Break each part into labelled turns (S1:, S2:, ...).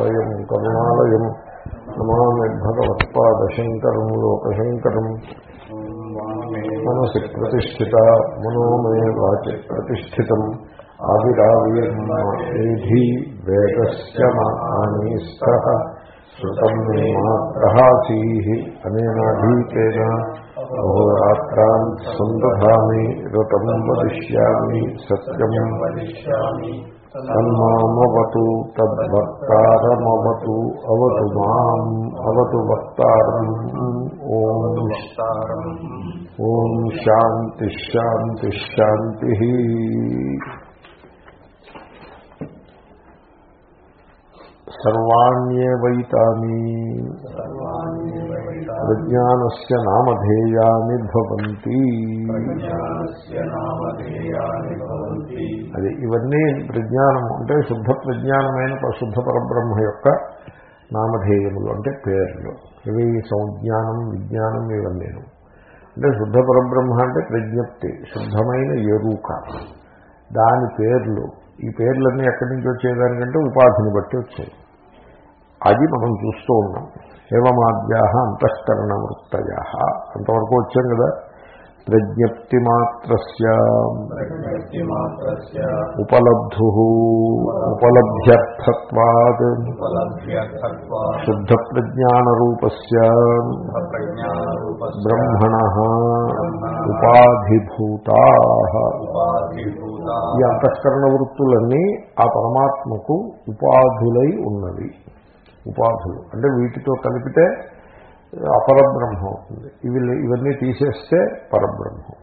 S1: లయం కరుణాలయం నమామి భగవత్పాదశంకరం లోకశంకరం. మనసి ప్రతిష్ఠిత మనోమే వాచి ప్రతిష్ఠితం. ఆవిరావిర్మేధి వేదస్య ఆనీస్థ శృతం మే మాత్రహాసీ అనేనాధీతేన. అహోరాత్రాన్ సందధామి ఋతం వదిష్యామి సత్యం. వదిష్యామి తన్మామవతు తద్భక్తారమవతు అవతు మాం అవతు వక్తారం ఓం ఓం శాంతి శాంతి శాంతి సర్వాణ్యేవైతాని. ప్రజ్ఞానస్య నామధేయాని భవంతి. అది ఇవన్నీ ప్రజ్ఞానం అంటే శుద్ధ ప్రజ్ఞానమైన శుద్ధ పరబ్రహ్మ యొక్క నామధేయములు అంటే పేర్లు. ఇవి సంజ్ఞానం విజ్ఞానం ఇవన్నీ అంటే శుద్ధ పరబ్రహ్మ అంటే ప్రజ్ఞప్తి శుద్ధమైన ఎరుక దాని పేర్లు ఈ పేర్లన్నీ ఎక్కడి నుంచి వచ్చేదానికంటే ఉపాధిని బట్టి వచ్చాయి. అది మనం చూస్తూ ఉన్నాం. ఏవమాద్యా అంతఃకరణ వృత్తయ అంతవరకు వచ్చాం కదా? ప్రజ్ఞప్తి మాత్రస్య ఉపలబ్ధు. ఉపలభ్యర్థత్వాత్. శుద్ధ ప్రజ్ఞానరూపస్య బ్రహ్మణ. ఉపాధిభూతా. ఈ అంతఃకరణ వృత్తులన్నీ ఆ పరమాత్మకు ఉపాధులై ఉన్నవి. ఉపాధులు. అంటే వీటితో కలిపితే అపరబ్రహ్మ అవుతుంది. ఇవి ఇవన్నీ తీసేస్తే పరబ్రహ్మ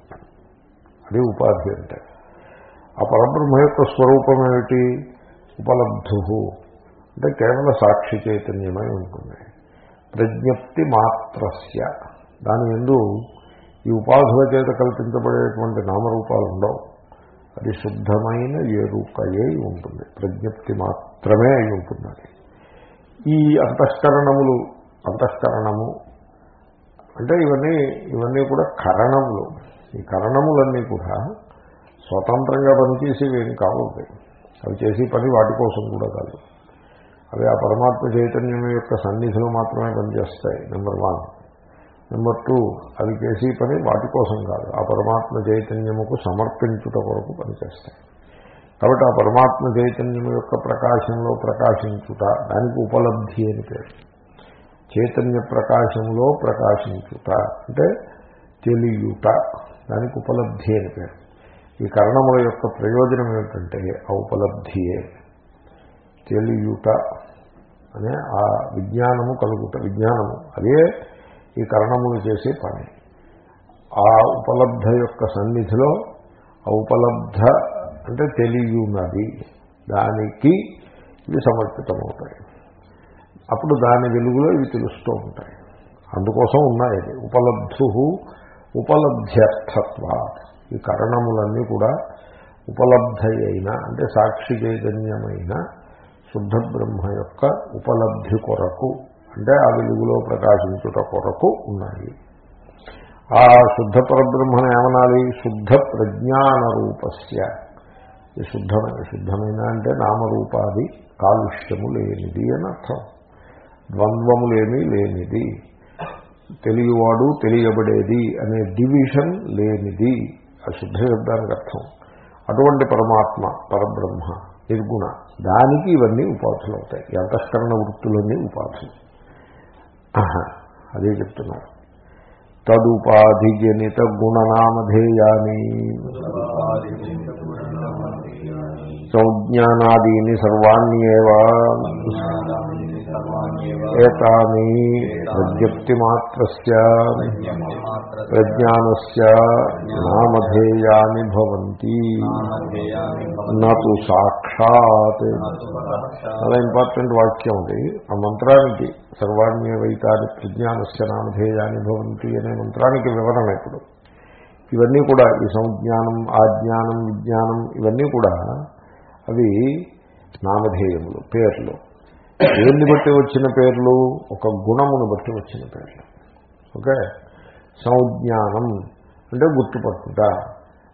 S1: అది ఉపాధి అంటే. ఆ పరబ్రహ్మ యొక్క స్వరూపం ఏమిటి? ఉపలబ్ధు. అంటే కేవల సాక్షి చైతన్యమై ఉంటుంది. ప్రజ్ఞప్తి మాత్రస్య. దాని ఎందు ఈ ఉపాధుల చేత కల్పించబడేటువంటి నామరూపాలు ఉండవు. అది శుద్ధమైన ఎరుకయే ఉంటుంది. ప్రజ్ఞప్తి మాత్రమే అయి ఉంటుంది అది ఈ అంతఃకరణములు అంతఃకరణము అంటే ఇవన్నీ ఇవన్నీ కూడా కరణములు. ఈ కరణములన్నీ కూడా స్వతంత్రంగా పనిచేసేవి ఏం కావు అవి. చేసే పని వాటి కోసం కూడా కాదు. అవి ఆ పరమాత్మ చైతన్యం యొక్క సన్నిధిలో మాత్రమే పనిచేస్తాయి నెంబర్ వన్ నెంబర్ టూ అవి చేసే పని వాటి కోసం కాదు. ఆ పరమాత్మ చైతన్యముకు సమర్పించుట కొరకు పనిచేస్తాయి. కాబట్టి ఆ పరమాత్మ చైతన్యం యొక్క ప్రకాశంలో ప్రకాశించుట దానికి ఉపలబ్ధి అని పేరు. చైతన్య ప్రకాశంలో ప్రకాశించుట అంటే తెలియుట దానికి ఉపలబ్ధి అని పేరు. ఈ కరణముల యొక్క ప్రయోజనం ఏమిటంటే ఆ ఉపలబ్ధియే. తెలియుట అనే ఆ విజ్ఞానము కలుగుట విజ్ఞానము అదే ఈ కరణములు చేసే పని. ఆ ఉపలబ్ధ యొక్క సన్నిధిలో ఆ ఉపలబ్ధ అంటే తెలియనది దానికి ఇవి సమర్పితమవుతాయి. అప్పుడు దాని వెలుగులో ఇవి తెలుస్తూ ఉంటాయి. అందుకోసం ఉన్నాయి. అది ఉపలబ్ధు ఉపలబ్ధ్యర్థత్వ ఈ కరణములన్నీ కూడా ఉపలబ్ధి అయిన అంటే సాక్షి చైతన్యమైన శుద్ధ బ్రహ్మ యొక్క ఉపలబ్ధి కొరకు అంటే ఆ వెలుగులో ప్రకాశించుట కొరకు ఉన్నాయి. ఆ శుద్ధ పరబ్రహ్మను ఏమనాలి? శుద్ధ ప్రజ్ఞాన రూపస్య శుద్ధమైన శుద్ధమైన అంటే నామరూపాది కాలుష్యము లేనిది అని అర్థం. ద్వంద్వములేమీ లేనిది. తెలియవాడు తెలియబడేది అనే డివిజన్ లేనిది. అశుద్ధ శబ్దానికి అర్థం. అటువంటి పరమాత్మ పరబ్రహ్మ నిర్గుణ దానికి ఇవన్నీ ఉపాధులు అవుతాయి. అంతఃకరణ వృత్తులన్నీ ఉపాధులు. అదే చెప్తున్నారు తదుపాధిజనిత గుణనామధేయాని. సంజ్ఞానాదీని సర్వాణ్యేవా. ఏతాని ప్రజ్ఞప్తిమాత్రస్య. ప్రజ్ఞానస్య నామధేయాని భవంతి. నూ సాక్షాత్. చాలా ఇంపార్టెంట్ వాక్యం ఉంది ఆ మంత్రానికి సర్వాణ్యవైతాని ప్రజ్ఞానస్ నామధేయాని భవంతి అనే మంత్రానికి వివరణ ఇప్పుడు. ఇవన్నీ కూడా ఈ సంజ్ఞానం ఆజ్ఞానం విజ్ఞానం ఇవన్నీ కూడా అవి నామధేయములు పేర్లు. దేన్ని బట్టి వచ్చిన పేర్లు? ఒక గుణమును బట్టి వచ్చిన పేర్లు. ఓకే? సంజ్ఞానం అంటే గుర్తుపట్టుట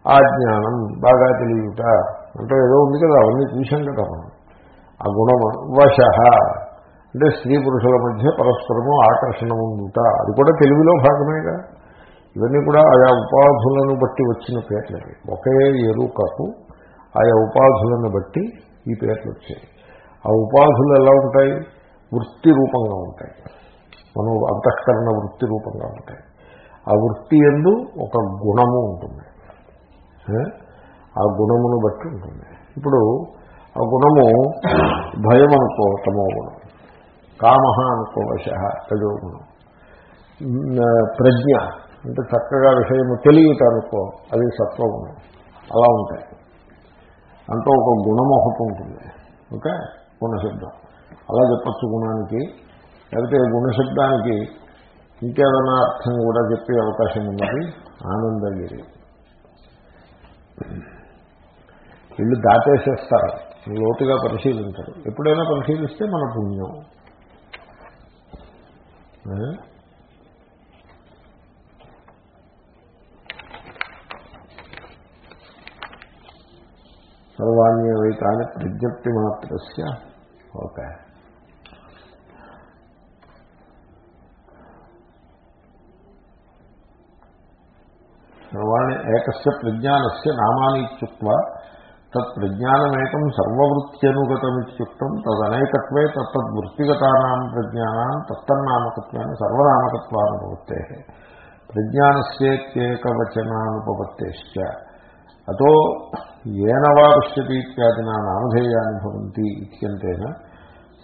S1: ఆ జ్ఞానం బాగా తెలియట. అంటే ఏదో ఉంది కదా అవన్నీ చూశాం కదా మనం. ఆ గుణము వశ. అంటే స్త్రీ పురుషుల మధ్య పరస్పరము ఆకర్షణ ఉండుట అది కూడా తెలుగులో భాగమేగా. ఇవన్నీ కూడా ఆయా ఉపాధులను బట్టి వచ్చిన పేర్లు ఒకే ఎరుకకు ఆయా ఉపాధులను బట్టి ఈ పేర్లు వచ్చాయి. ఆ ఉపాధులు ఎలా ఉంటాయి? వృత్తి రూపంగా ఉంటాయి. మనం అంతఃకరణ వృత్తి రూపంగా ఉంటాయి. ఆ వృత్తి ఎందు ఒక గుణము ఉంటుంది. ఆ గుణమును బట్టి ఉంటుంది. ఇప్పుడు ఆ గుణము భయం అనుకో తమో గుణం కామ అనుకో వశ రజో గుణం. ప్రజ్ఞ అంటే చక్కగా విషయము తెలియట అనుకో అది సత్వగుణం. అలా ఉంటాయి. అంటూ ఒక గుణం ఒకటి ఉంటుంది. ఓకే? గుణశబ్దం. అలా చెప్పచ్చు గుణానికి. లేకపోతే గుణశబ్దానికి ఇంకేదైనా అర్థం కూడా చెప్పే అవకాశం ఉన్నది. ఆనందగిరి. వీళ్ళు దాటేసేస్తారు. లోతుగా పరిశీలించరు. ఎప్పుడైనా పరిశీలిస్తే మన పుణ్యం. सर्वान्य वैतान प्रज्ञप्ति मात्र होता है सर्वाणि एकस्य प्रज्ञानस्य नामानि इत्युक्त्वा तत् प्रज्ञानमेकं सर्ववृत्त्यनुगतमित्युक्तं तदनेकत्वे तत्तद्वृत्तिगतानां प्रज्ञानां तत्तन्नामकत्वानि सर्वनामकत्वानुभवत्तेः प्रज्ञानस्येत्येकवचनानुपपत्तेश्च। అతో ఏనవా పశ్యతి ఇత్యాదినా నామధేయాన్ని భవంతి ఇత్యంతేన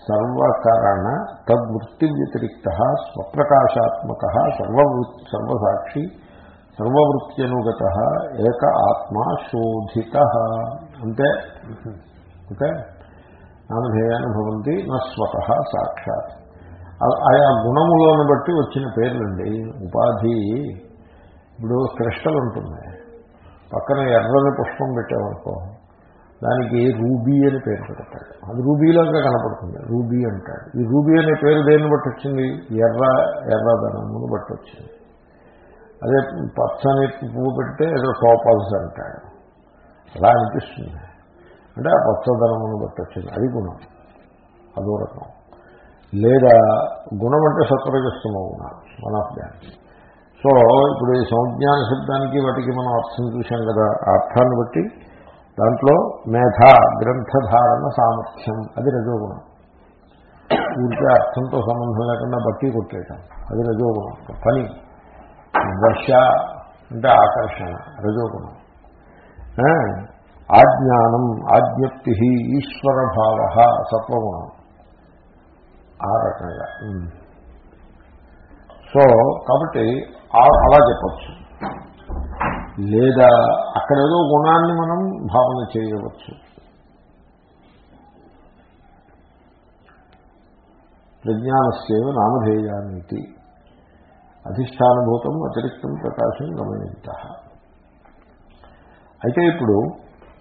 S1: సర్వకరణ తద్వృత్తి వ్యతిరిక్త స్వప్రకాశాత్మక సర్వవృత్తి సర్వసాక్షి సర్వవృత్త్యనుగత ఏక ఆత్మ శోధిత అంటే ఓకే? నామధేయాన్ని భవంతి నస్వత సాక్షాత్. ఆయా గుణములను బట్టి వచ్చిన పేర్లండి. ఉపాధి ఇప్పుడు క్రిస్టల్ ఉంటుంది పక్కన ఎర్రని పుష్పం పెట్టామనుకో దానికి రూబీ అని పేరు పెడతాడు. అది రూబీలాగా కనపడుతుంది. రూబీ అంటాడు. ఈ రూబీ అనే పేరు దేన్ని బట్టి వచ్చింది ఎర్ర ఎర్రధనమును బట్టి వచ్చింది అదే పచ్చని పువ్వు పెడితే ఏదో టోపల్స్ అంటాడు. అలా అనిపిస్తుంది. అంటే ఆ పచ్చదనమును బట్టి వచ్చింది అది గుణం. అదో రకం. లేదా గుణం అంటే సత్వరజస్తమో గుణ వన్ ఆఫ్ దాట్. సో ఇప్పుడు ఈ సంజ్ఞాన శబ్దానికి వాటికి మనం అర్థం చూశాం కదా ఆ అర్థాన్ని బట్టి దాంట్లో మేధ గ్రంథధారణ సామర్థ్యం అది రజోగుణం. ఊరికే అర్థంతో సంబంధం లేకుండా బట్టి కొట్టేయటం అది రజోగుణం. పని వర్ష అంటే ఆకర్షణ రజోగుణం. ఆజ్ఞానం ఆజ్ఞప్తి ఈశ్వర భావ సత్వగుణం. ఆ రకంగా. సో కాబట్టి ఆ- అలా చెప్పచ్చు. లేదా అక్కడేదో గుణాన్ని మనం భావన చేయవచ్చు. ప్రజ్ఞానస్యవ నామధేయానికి అధిష్టానుభూతం అతిరిక్తం ప్రకాశం గమనింత అయితే ఇప్పుడు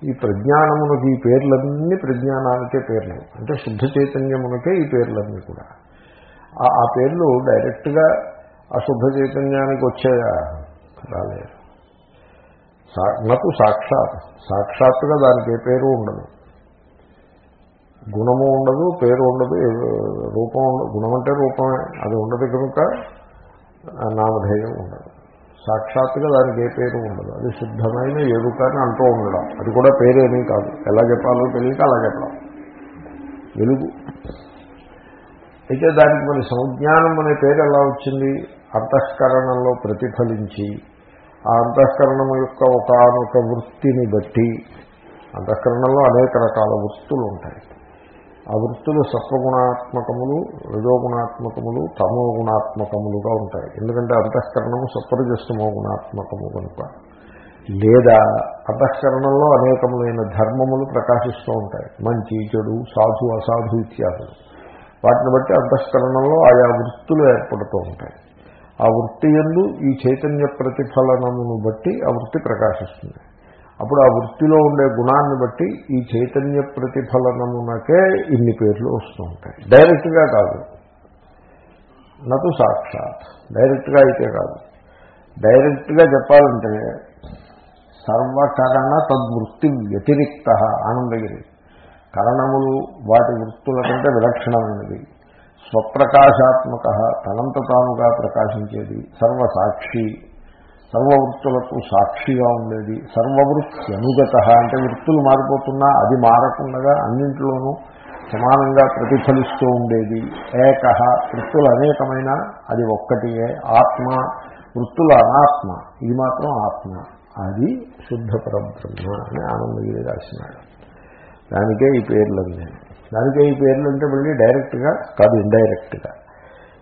S1: ఈ ప్రజ్ఞానమునకి ఈ పేర్లన్నీ ప్రజ్ఞానానికే పేర్లు. అంటే శుద్ధ చైతన్యమునకే ఈ పేర్లన్నీ కూడా. ఆ పేర్లు డైరెక్ట్గా ఆ శుద్ధ చైతన్యానికి వచ్చాయా? రాలేదు. సా- నటు సాక్షాత్ సాక్షాత్తుగా దానికి ఏ పేరు ఉండదు. గుణము ఉండదు పేరు ఉండదు రూపం ఉండదు గుణం అంటే రూపమే. అది ఉండదు కనుక నామధేయం ఉండదు. సాక్షాత్తుగా దానికి ఏ పేరు ఉండదు. అది శుద్ధమైన ఎరుక అని అంటూ ఉండడం. అది కూడా పేరేమీ కాదు. ఎలా చెప్పాలో తెలియక అలా చెప్పడం. వెలుగు. అయితే దానికి మన సంజ్ఞానం అనే పేరు ఎలా వచ్చింది? అంతఃకరణంలో ప్రతిఫలించి ఆ అంతఃకరణము యొక్క ఒకనొక వృత్తిని బట్టి అంతఃకరణంలో అనేక రకాల వృత్తులు ఉంటాయి. ఆ వృత్తులు సత్వగుణాత్మకములు రజోగుణాత్మకములు తమో గుణాత్మకములుగా ఉంటాయి. ఎందుకంటే అంతఃకరణము సత్వరజస్తమో గుణాత్మకము కనుక. లేదా అంతఃకరణంలో అనేకములైన ధర్మములు ప్రకాశిస్తూ ఉంటాయి. మంచి చెడు సాధు అసాధు ఇత్యాదులు. వాటిని బట్టి అంతఃకరణంలో ఆయా వృత్తులు ఏర్పడుతూ ఉంటాయి. ఆ వృత్తి ఎందు ఈ చైతన్య ప్రతిఫలనమును బట్టి ఆ వృత్తి ప్రకాశిస్తుంది. అప్పుడు ఆ వృత్తిలో ఉండే గుణాన్ని బట్టి ఈ చైతన్య ప్రతిఫలనమునకే ఇన్ని పేర్లు వస్తూ ఉంటాయి. డైరెక్ట్గా కాదు. నటు సాక్షాత్. డైరెక్ట్గా అయితే కాదు. డైరెక్ట్గా చెప్పాలంటే సర్వకరణ తద్వృత్తి వ్యతిరిక్త ఆనందగిరి. కరణములు వాటి వృత్తుల కంటే విలక్షణమైనది స్వప్రకాశాత్మక తనంత తానుగా ప్రకాశించేది సర్వసాక్షి సర్వవృత్తులకు సాక్షిగా ఉండేది సర్వవృత్తి అనుగత అంటే వృత్తులు మారిపోతున్నా అది మారకుండా అన్నింటిలోనూ సమానంగా ప్రతిఫలిస్తూ ఉండేది. ఏక వృత్తులు అనేకమైన అది ఒక్కటియే ఆత్మ వృత్తుల అనాత్మ ఇది మాత్రం ఆత్మ అది శుద్ధ పరబ్రహ్మ అని ఆనందగిరి రాసినాడు. దానికే ఈ పేర్లన్నీ దానికే ఈ పేర్లు అంటే మళ్ళీ డైరెక్ట్గా కాదు ఇండైరెక్ట్గా.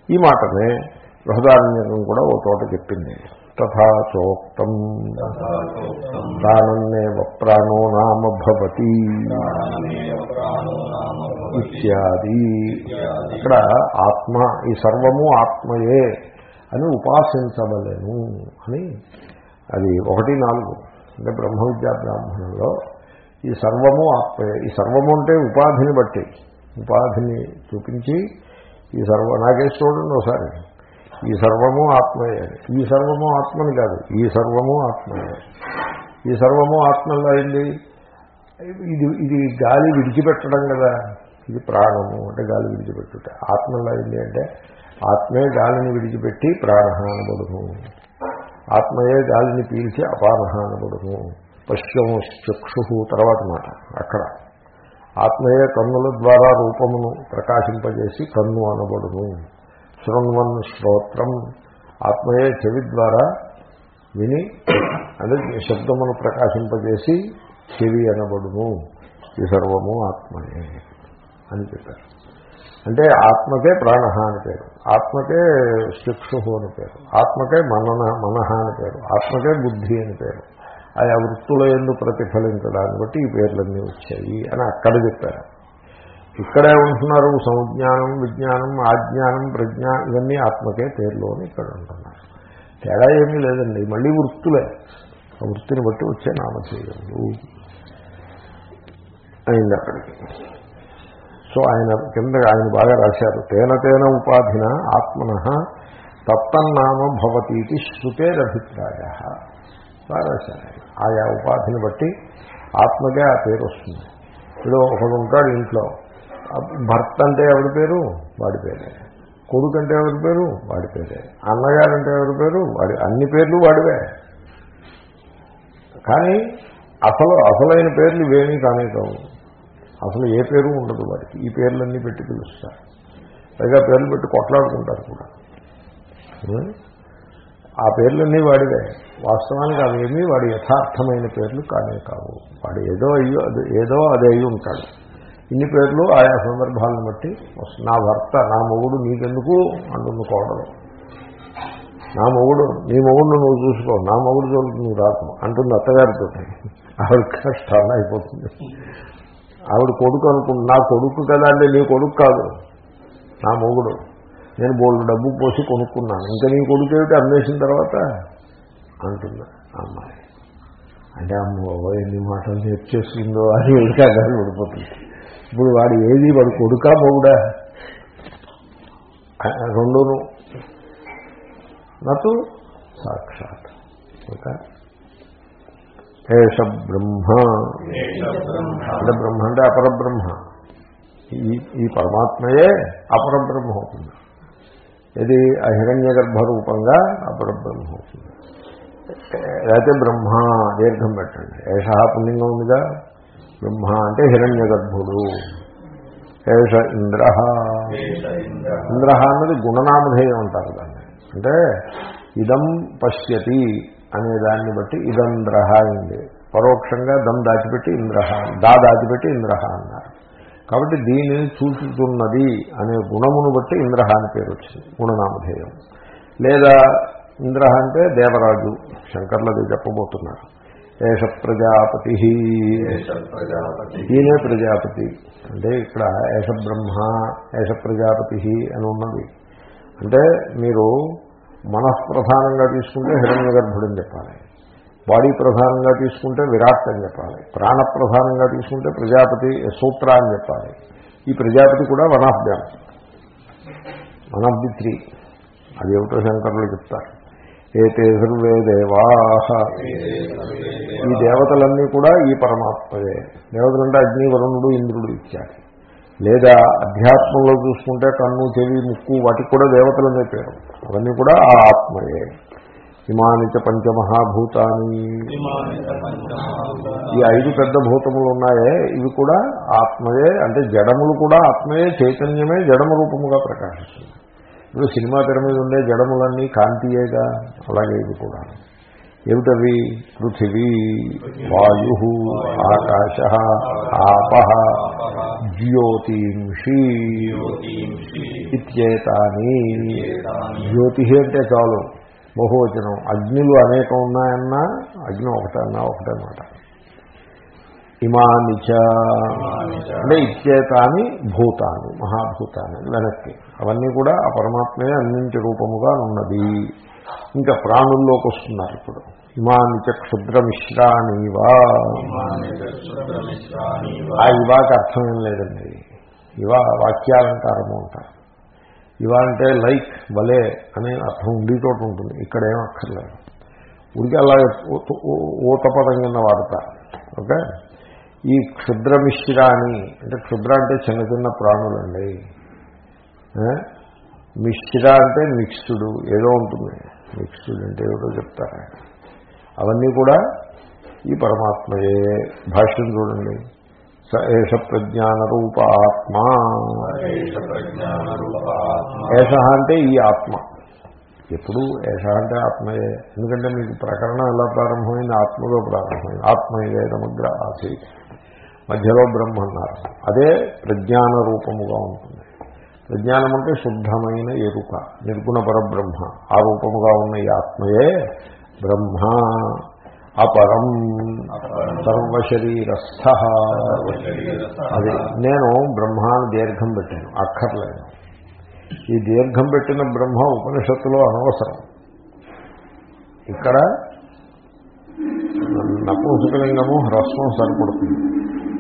S1: ఈ మాటనే బృహదారణ్యకం కూడా ఓ చోట చెప్పింది. తథా చోక్తం. ప్రాణన్నేవ ప్రాణో నామ భవతి. ఇత్యాది. ఇక్కడ ఆత్మ ఈ సర్వము ఆత్మయే అని ఉపాసించవలను అని అది ఒకటి నాలుగు. అంటే బ్రహ్మ విద్యా బ్రాహ్మణంలో ఈ సర్వము ఆత్మయే ఈ సర్వము అంటే ఉపాధిని బట్టి ఉపాధిని చూపించి ఈ సర్వ నాకేసి చూడండి ఒకసారి. ఈ సర్వము ఆత్మయే. ఈ సర్వము ఆత్మని కాదు ఈ సర్వము ఆత్మయే. ఈ సర్వము ఆత్మలో అయింది ఇది ఇది గాలి విడిచిపెట్టడం కదా ఇది ప్రాణము అంటే గాలి విడిచిపెట్టుట. ఆత్మలో అయింది అంటే ఆత్మే గాలిని విడిచిపెట్టి ప్రాణహానబడుము ఆత్మయే గాలిని పీల్చి అపానహానబడుము అనబడును తర్వాత మాట అక్కడ. ఆత్మయే కన్నుల ద్వారా రూపమును ప్రకాశింపజేసి కన్ను అనబడును. శృణ్వన్ శ్రోత్రం. ఆత్మయే చెవి ద్వారా విని అంటే శబ్దమును ప్రకాశింపజేసి చెవి అనబడును. ఈ సర్వము ఆత్మయే అని చెప్పారు. అంటే ఆత్మకే ప్రాణ అని పేరు ఆత్మకే శిక్షు అని పేరు ఆత్మకే మనన మనహ అని పేరు ఆత్మకే బుద్ధి అని పేరు. ఆయా వృత్తుల ఎందు ప్రతిఫలించడాన్ని బట్టి ఈ పేర్లన్నీ వచ్చాయి అని అక్కడ చెప్పారు. ఇక్కడే ఉంటున్నారు సంజ్ఞానం విజ్ఞానం ఆజ్ఞానం ప్రజ్ఞ ఇవన్నీ ఆత్మకే పేర్లు అని ఇక్కడ ఉంటున్నారు తేడా ఏమీ లేదండి. మళ్ళీ వృత్తులే. ఆ వృత్తిని బట్టి వచ్చే నామధేయములు. అయింది అక్కడికి. సో ఆయన కింద ఆయన బాగా రాశారు. తేన తేన ఉపాధిన ఆత్మన తత్తన్నామ భవతీతి శృతేరభిప్రాయ. సరే రాశారు ఆయా ఉపాధిని బట్టి ఆత్మకే ఆ పేరు వస్తుంది. ఇప్పుడు ఒకడు ఉంటాడు ఇంట్లో. భర్త అంటే ఎవరి పేరు? వాడి పేరే. కొడుకు అంటే ఎవరి పేరు? వాడి పేరే. అన్నగారు అంటే ఎవరి పేరు? వాడి అన్ని పేర్లు వాడివే. కానీ అసలు అసలైన పేర్లు ఇవేమీ కానీ కావు అసలు ఏ పేరు ఉండదు వాడికి. ఈ పేర్లన్నీ పెట్టి పిలుస్తారు. పైగా పేర్లు పెట్టి కొట్లాడుకుంటారు కూడా. ఆ పేర్లన్నీ వాడివే. వాస్తవానికి అవేమీ వాడి యథార్థమైన పేర్లు కానే కావు. వాడు ఏదో అయ్యో ఏదో అది అయ్యి ఉంటాడు. ఇన్ని పేర్లు ఆయా సందర్భాలను బట్టి నా భర్త నా మొగుడు నీకెందుకు అంటుంది కోడలు. నా మొగుడు నీ మొగుడు నువ్వు చూసుకో నా మొగుడు చోటు నువ్వు రాకు అంటుంది అత్తగారితో ఆవిడ కష్టాలు అయిపోతుంది. ఆవిడ కొడుకు అనుకుంటు నా కొడుకు కదా అంటే నీ కొడుకు కాదు. నా మొగుడు. నేను బోల్డ్ డబ్బు పోసి కొనుక్కున్నాను. ఇంకా నీ కొడుకు ఏమిటి అమ్మేసిన తర్వాత? అంటున్నా అమ్మాయి. అంటే అమ్మ ఎన్ని మాటలు నేర్చేసిందో అని ఎదుకాగానే పడిపోతుంది ఇప్పుడు వాడు ఏది వాడు కొడుకా మొగుడా? రెండును. నటు సాక్షాత్. ఓకే ఏష బ్రహ్మ. అంటే బ్రహ్మ అంటే అపరబ్రహ్మ. ఈ ఈ పరమాత్మయే అపరబ్రహ్మ అవుతుంది. ఇది అహిరణ్య గర్భరూపంగా అపరబ్రహ్మ అవుతుంది లేకపోతే బ్రహ్మ దీర్ఘం పెట్టండి. ఏష పుణ్యంగా ఉందిగా? బ్రహ్మ అంటే హిరణ్య గర్భుడు ఏష ఇంద్ర. ఇంద్ర అన్నది గుణనామధేయం అంటారు దాన్ని. అంటే ఇదం పశ్యతి అనే దాన్ని బట్టి ఇదంద్ర అయింది. పరోక్షంగా దమ్ దాచిపెట్టి ఇంద్ర దా దాచిపెట్టి ఇంద్ర అన్నారు. కాబట్టి దీనిని చూచుతున్నది అనే గుణమును బట్టి ఇంద్ర అని పేరు వచ్చింది గుణనామధేయం. లేదా ఇంద్ర అంటే దేవరాజు శంకర్లది చెప్పబోతున్నారు. ఏష ప్రజాపతి. ఈయనే ప్రజాపతి. అంటే ఇక్కడ ఏష బ్రహ్మ ఏష ప్రజాపతి అని ఉన్నది. అంటే మీరు మనఃప్రధానంగా తీసుకుంటే హిరణ్య గర్భుడని చెప్పాలి. బాడీ ప్రధానంగా తీసుకుంటే విరాట్ అని చెప్పాలి. ప్రాణ ప్రధానంగా తీసుకుంటే ప్రజాపతి సూత్ర అని చెప్పాలి. ఈ ప్రజాపతి కూడా one of them one of the three అది ఏమిటో శంకరులు చెప్తారు. ఏతే సర్వే దేవా. ఈ దేవతలన్నీ కూడా ఈ పరమాత్మయే దేవతలంటే అగ్ని వరుణుడు ఇంద్రుడు ఇచ్చారు. లేదా అధ్యాత్మంలో చూసుకుంటే కన్ను చెవి ముక్కు వాటికి కూడా దేవతలనే పేరు. అవన్నీ కూడా ఆ ఆత్మయే. హిమానిచ పంచమహాభూతాన్ని ఈ ఐదు పెద్ద భూతములు ఉన్నాయే ఇవి కూడా ఆత్మయే అంటే జడములు కూడా ఆత్మయే చైతన్యమే జడము రూపముగా ప్రకాశిస్తుంది. ఇప్పుడు సినిమా తెర మీద ఉండే జడములన్నీ కాంతియేగా అలాగే ఇది కూడా. ఏమిటవి? పృథివీ వాయు ఆకాశ ఆప జ్యోతింషి ఇత్యేతాని. జ్యోతి అంటే చాలు. బహువచనం. అగ్నిలు అనేకం ఉన్నాయన్నా అగ్ని ఒకటన్నా ఒకటన్నమాట. ఇమానిచ అంటే ఇచ్చేతాని భూతాన్ని మహాభూతాన్ని వెనక్కి. అవన్నీ కూడా ఆ పరమాత్మే అన్నింటి రూపముగా ఉన్నది ఇంకా ప్రాణుల్లోకి వస్తున్నారు ఇప్పుడు. ఇమానిచ క్షుద్రమిశ్రానివా ఆ ఇవాకి అర్థం ఏం లేదండి. ఇవా వాక్యాలంకారము అంటారు. ఇవా అంటే లైక్ వలే అనే అర్థం ఉండి చోట ఉంటుంది. ఇక్కడ ఏం అక్కర్లేదు. ఉడికి అలా ఊతపదం కింద వాడతారు ఓకే? ఈ క్షుద్రమిశ్రాని అంటే క్షుద్ర అంటే చిన్న చిన్న ప్రాణులండి. మిశ్ర అంటే మిక్స్డ్ ఏదో ఉంటుంది. మిక్స్డ్ అంటే ఏదో చెప్తారు. అవన్నీ కూడా ఈ పరమాత్మయే. భాష్యం చూడండి. స ఏష ప్రజ్ఞాన రూప ఆత్మ ఏష అంటే ఈ ఆత్మ. ఎప్పుడు ఏష అంటే ఆత్మయే. ఎందుకంటే మీకు ప్రకరణం ఎలా ప్రారంభమైంది? ఆత్మలో ప్రారంభమైంది. ఆత్మయే సమగ్ర ఆసీత్ మధ్యలో బ్రహ్మ అన్నారు. అదే ప్రజ్ఞాన రూపముగా ఉంటుంది. ప్రజ్ఞానం అంటే శుద్ధమైన ఎరుక నిర్గుణ పరబ్రహ్మ. ఆ రూపముగా ఉన్న ఈ ఆత్మయే బ్రహ్మ. అపరం సర్వశరీరస్థ. అది నేను బ్రహ్మాను దీర్ఘం పెట్టాను అక్కర్లేదు. ఈ దీర్ఘం పెట్టిన బ్రహ్మ ఉపనిషత్తులో అనవసరం. ఇక్కడ నపుంసకలింగము హ్రస్వం సరిపడుతుంది.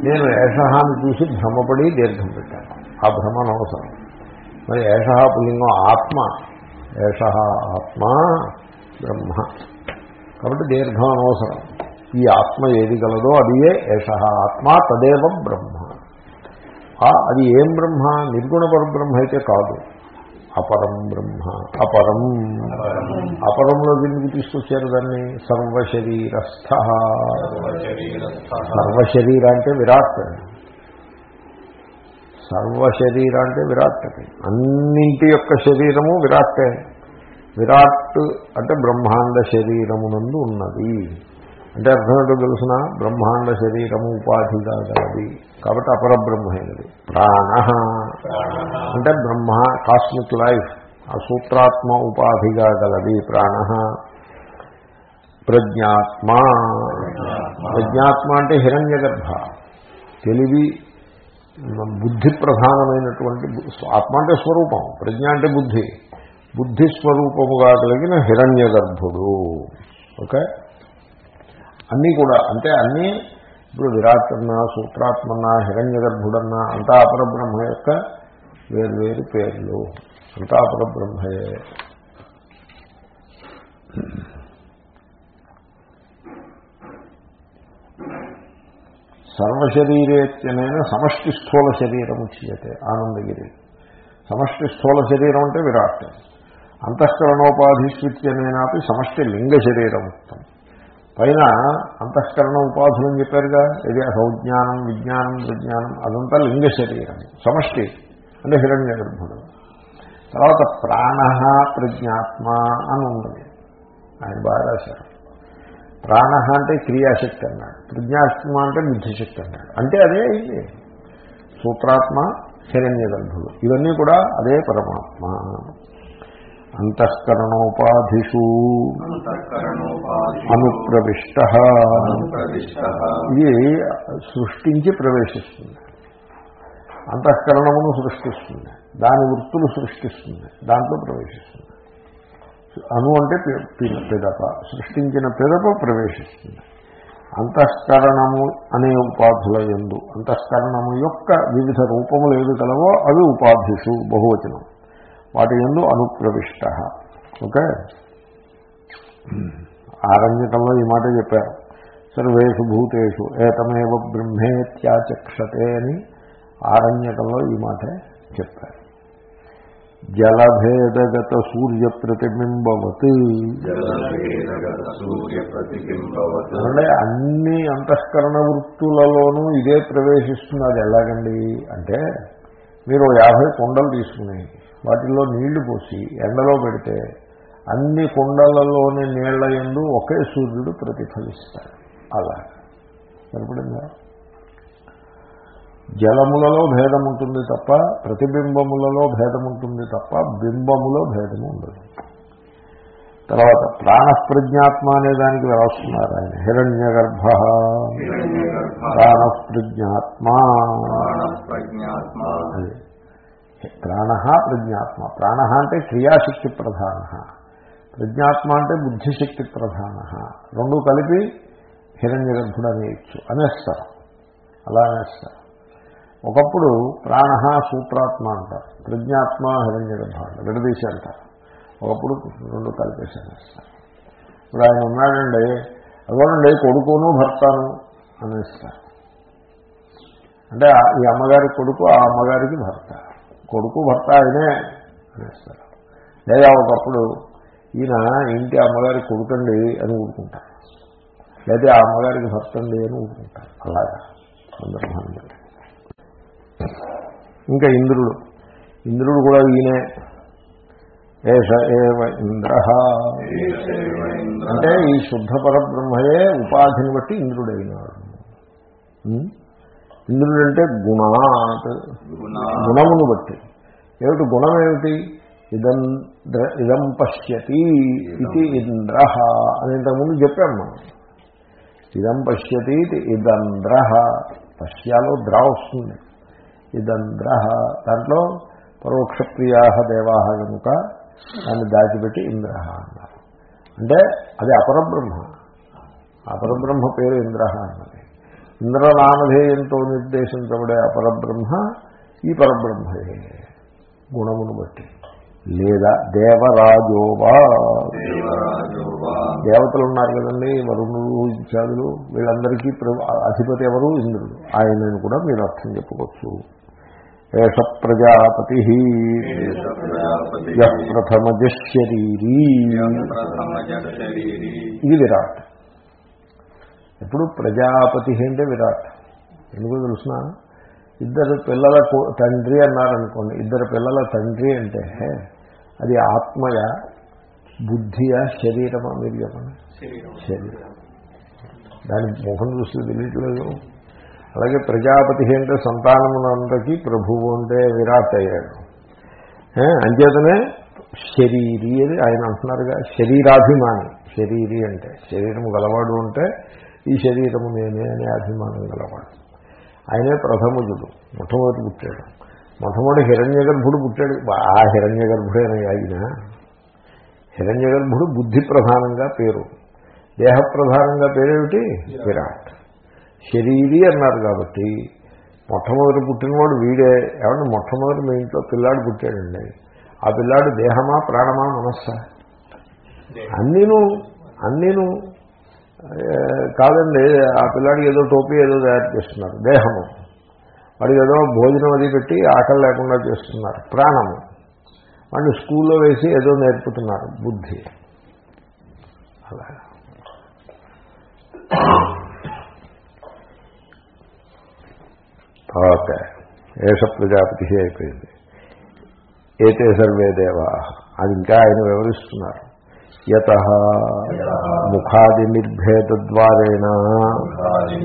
S1: నేను ఏషహాన్ని చూసి భ్రమపడి దీర్ఘం పెట్టాను. ఆ భ్రమ అనవసరం. మరి ఏషహ పులింగం ఆత్మ. ఏష ఆత్మ బ్రహ్మ. కాబట్టి దీర్ఘం అనవసరం. ఈ ఆత్మ ఏది గలదో అది ఏ ఏష ఆత్మ తదేవ బ్రహ్మ. అది ఏం బ్రహ్మ? నిర్గుణ పరబ్రహ్మ అయితే కాదు. అపరం బ్రహ్మ. అపరం. అపరంలో దీనికి తీసుకొచ్చారు దాన్ని? సర్వశరీరస్థ. సర్వశరీర అంటే విరాట్ సర్వశరీర అంటే విరాట్ అన్నింటి యొక్క శరీరము విరాట్టే విరాట్ అంటే బ్రహ్మాండ శరీరమునందు ఉన్నది. అంటే అర్థం ఏంటో తెలుసిన? బ్రహ్మాండ శరీరము ఉపాధిగా గలది. కాబట్టి అపరబ్రహ్మైనది ప్రాణ. అంటే బ్రహ్మ కాస్మిక్ లైఫ్ ఆ సూత్రాత్మ ఉపాధిగా గలది. ప్రాణ. ప్రజ్ఞాత్మ. ప్రజ్ఞాత్మ అంటే హిరణ్య గర్భ తెలివి బుద్ధి ప్రధానమైనటువంటి ఆత్మ అంటే స్వరూపం. ప్రజ్ఞ అంటే బుద్ధి. బుద్ధిస్వరూపముగా కలిగిన హిరణ్య గర్భుడు ఓకే అన్నీ కూడా అంటే అన్నీ ఇప్పుడు విరాట్న్నా సూత్రాత్మన్నా హిరణ్య గర్భుడన్నా అంతా అపరబ్రహ్మ యొక్క వేరు పేర్లు. అంతా అపరబ్రహ్మయే. సర్వశరీరేత్యనైన సమష్టి స్థూల శరీరం ఉచ్యతే ఆనందగిరి. సమష్టి స్థూల శరీరం అంటే విరాట్. అంతఃకరణోపాధిస్విత్యనేనాపి సమష్టి లింగ శరీరం ఉత్తం పైన అంతఃకరణ ఉపాధులని చెప్పారుగా ఇది సౌజ్ఞానం విజ్ఞానం విజ్ఞానం అదంతా లింగ శరీరం సమష్టి అంటే హిరణ్య గర్భుడు. తర్వాత ప్రాణ ప్రజ్ఞాత్మ అని ఉన్నది ఆయన బాగా రాశారు. ప్రాణ అంటే క్రియాశక్తి అన్నాడు. ప్రజ్ఞాత్మ అంటే బుద్ధిశక్తి అన్నాడు. అంటే అదే అయింది సూత్రాత్మ హిరణ్య గర్భుడు. ఇవన్నీ కూడా అదే పరమాత్మ. అంతఃకరణోపాధిషు అనుప్రవిష్ట. ఇది సృష్టించి ప్రవేశిస్తుంది. అంతఃకరణమును సృష్టిస్తుంది. దాని వృత్తులు సృష్టిస్తుంది. దాంట్లో ప్రవేశిస్తుంది. అను అంటే పిదప. సృష్టించిన పిదప ప్రవేశిస్తుంది. అంతఃకరణము అనే ఉపాధుల ఎందు అంతఃకరణము యొక్క వివిధ రూపములు ఏది కలవో అవి ఉపాధిషు బహువచనం. వాటి ఎందు అనుప్రవిష్ట. ఓకే? ఆరంజకంలో ఈ మాట చెప్పారు సర్వేషు భూతేషు ఏతమేవ బ్రహ్మేత్యాచక్షతే అని ఆరణ్యకంలో ఈ మాటే చెప్పారు జలభేదగత సూర్య ప్రతిబింబవత్
S2: జలభేదగత సూర్య ప్రతిబింబవత్
S1: అంటే అన్ని అంతఃకరణ వృత్తులలోనూ ఇదే ప్రవేశిస్తున్నది ఎలాగండి? అంటే మీరు యాభై కుండలు తీసుకుని వాటిల్లో నీళ్ళు పోసి ఎండలో పెడితే అన్ని కుండలలోని నీళ్ళ ఎందు ఒకే సూర్యుడు ప్రతిఫలిస్తాడు. అలా. సరిపడిందా జలములలో భేదం ఉంటుంది తప్ప ప్రతిబింబములలో భేదం ఉంటుంది తప్ప బింబములో భేదము ఉండదు. తర్వాత ప్రాణప్రజ్ఞాత్మ అనే దానికి రాస్తున్నారు ఆయన. హిరణ్య గర్భ ప్రాణప్రజ్ఞాత్మ అది. ప్రాణ ప్రజ్ఞాత్మ. ప్రాణ అంటే క్రియాశక్తి ప్రధాన. ప్రజ్ఞాత్మ అంటే బుద్ధిశక్తి ప్రధాన. రెండు కలిపి హిరణ్య గర్భుడు అనేయచ్చు అనేస్తారు. అలా అనేస్తారు. ఒకప్పుడు ప్రాణ సూత్రాత్మ అంటారు. ప్రజ్ఞాత్మ హిరణ్య గర్భ అంటారు. విడదీసి అంటారు. ఒకప్పుడు రెండు కలిపేశాను ఇప్పుడు ఆయన ఉన్నాడండి అదోనండి కొడుకును భర్తను అనేస్తారు. అంటే ఈ అమ్మగారి కొడుకు ఆ అమ్మగారికి భర్త. కొడుకు భర్త ఆయనే అనేస్తారు. లేదా ఒకప్పుడు ఈయన ఇంటి అమ్మగారి కొడుకండి అని ఊరుకుంటారు. లేదా ఆ అమ్మగారికి భర్త అండి అని ఊరుకుంటారు. అలాగా. సందర్భాన్ని ఇంకా ఇంద్రుడు. ఇంద్రుడు కూడా ఈయనే. ఏష ఏవ ఇంద్ర. అంటే ఈ శుద్ధ పరబ్రహ్మయే ఉపాధిని బట్టి ఇంద్రుడైనాడు ఉం? ఇంద్రుడు అంటే గుణాత్ గుణమును బట్టి. ఏమిటి గుణం ఏమిటి ఇదం ఇదం పశ్యతి ఇది ఇంద్ర అని ఇంతకుముందు చెప్పాం మనం. ఇదం పశ్యతి ఇదంద్ర. పశ్యాలో ద్రా వస్తుంది. ఇదంద్ర. దాంట్లో పరోక్ష ప్రియా దేవా కనుక దాన్ని దాచిపెట్టి ఇంద్ర అన్నారు. అంటే అది అపరబ్రహ్మ. అపరబ్రహ్మ పేరు ఇంద్ర అన్నది. ఇంద్రనామధేయంతో నిర్దేశించబడే అపరబ్రహ్మ ఈ పరబ్రహ్మయే. గుణమును బట్టి. లేదా దేవరాజోవా. దేవతలు ఉన్నారు కదండి వరుణుడు ఇత్యాదులు. వీళ్ళందరికీ అధిపతి ఎవరు? ఇంద్రుడు. ఆయనను కూడా మీరు అర్థం చెప్పుకోవచ్చు. ఏష ప్రజాపతి
S2: ఏష ప్రజాపతి
S1: యః ప్రథమజ శరీరీ
S2: ప్రథమ శరీరి
S1: ఇది విరాట్. ఇప్పుడు ప్రజాపతి అంటే విరాట్. ఎందుకో తెలుసిన? ఇద్దరు పిల్లల తండ్రి అన్నారనుకోండి ఇద్దరు పిల్లల తండ్రి అంటే అది ఆత్మయ బుద్ధియా శరీరమా? మీరు చెప్పండి. శరీరం. దాని ముఖం చూస్తే తెలియట్లేదు. అలాగే ప్రజాపతి అంటే సంతానమునందరికీ ప్రభువు అంటే విరాట్ అయ్యాడు అంచేతనే శరీరి అని ఆయన అంటున్నారుగా శరీరాభిమాని. శరీరి అంటే శరీరము గలవాడు అంటే ఈ శరీరము నేనే అనే అభిమానం గలవాడు. ఆయనే ప్రథముజుడు మొట్టమొదటి పుట్టాడు. మొట్టమొదటి హిరణ్య గర్భుడు పుట్టాడు ఆ హిరణ్య గర్భుడైన ఆయన. హిరణ్య గర్భుడు బుద్ధి ప్రధానంగా పేరు. దేహ ప్రధానంగా పేరేమిటి? విరాట్. శరీరి అన్నారు కాబట్టి మొట్టమొదటి పుట్టినవాడు వీడే. ఏమంటే మొట్టమొదటి మీ ఇంట్లో పిల్లాడు పుట్టాడండి. ఆ పిల్లాడు దేహమా ప్రాణమా మనస్సా? అన్నీను అన్నీను కాదండి ఆ పిల్లాడికి ఏదో టోపీ ఏదో తయారు చేస్తున్నారు. దేహము. వాడికి ఏదో భోజనం అది పెట్టి ఆకలి లేకుండా చేస్తున్నారు. ప్రాణము. వాడిని స్కూల్లో వేసి ఏదో నేర్పుతున్నారు. బుద్ధి. అలా. తర్వాత ఏష ప్రజాపతి అయిపోయింది. ఏతే సర్వే దేవా. అది ఇంకా ఆయన వివరిస్తున్నారు. యత ముఖాది నిర్భేదద్వారేణ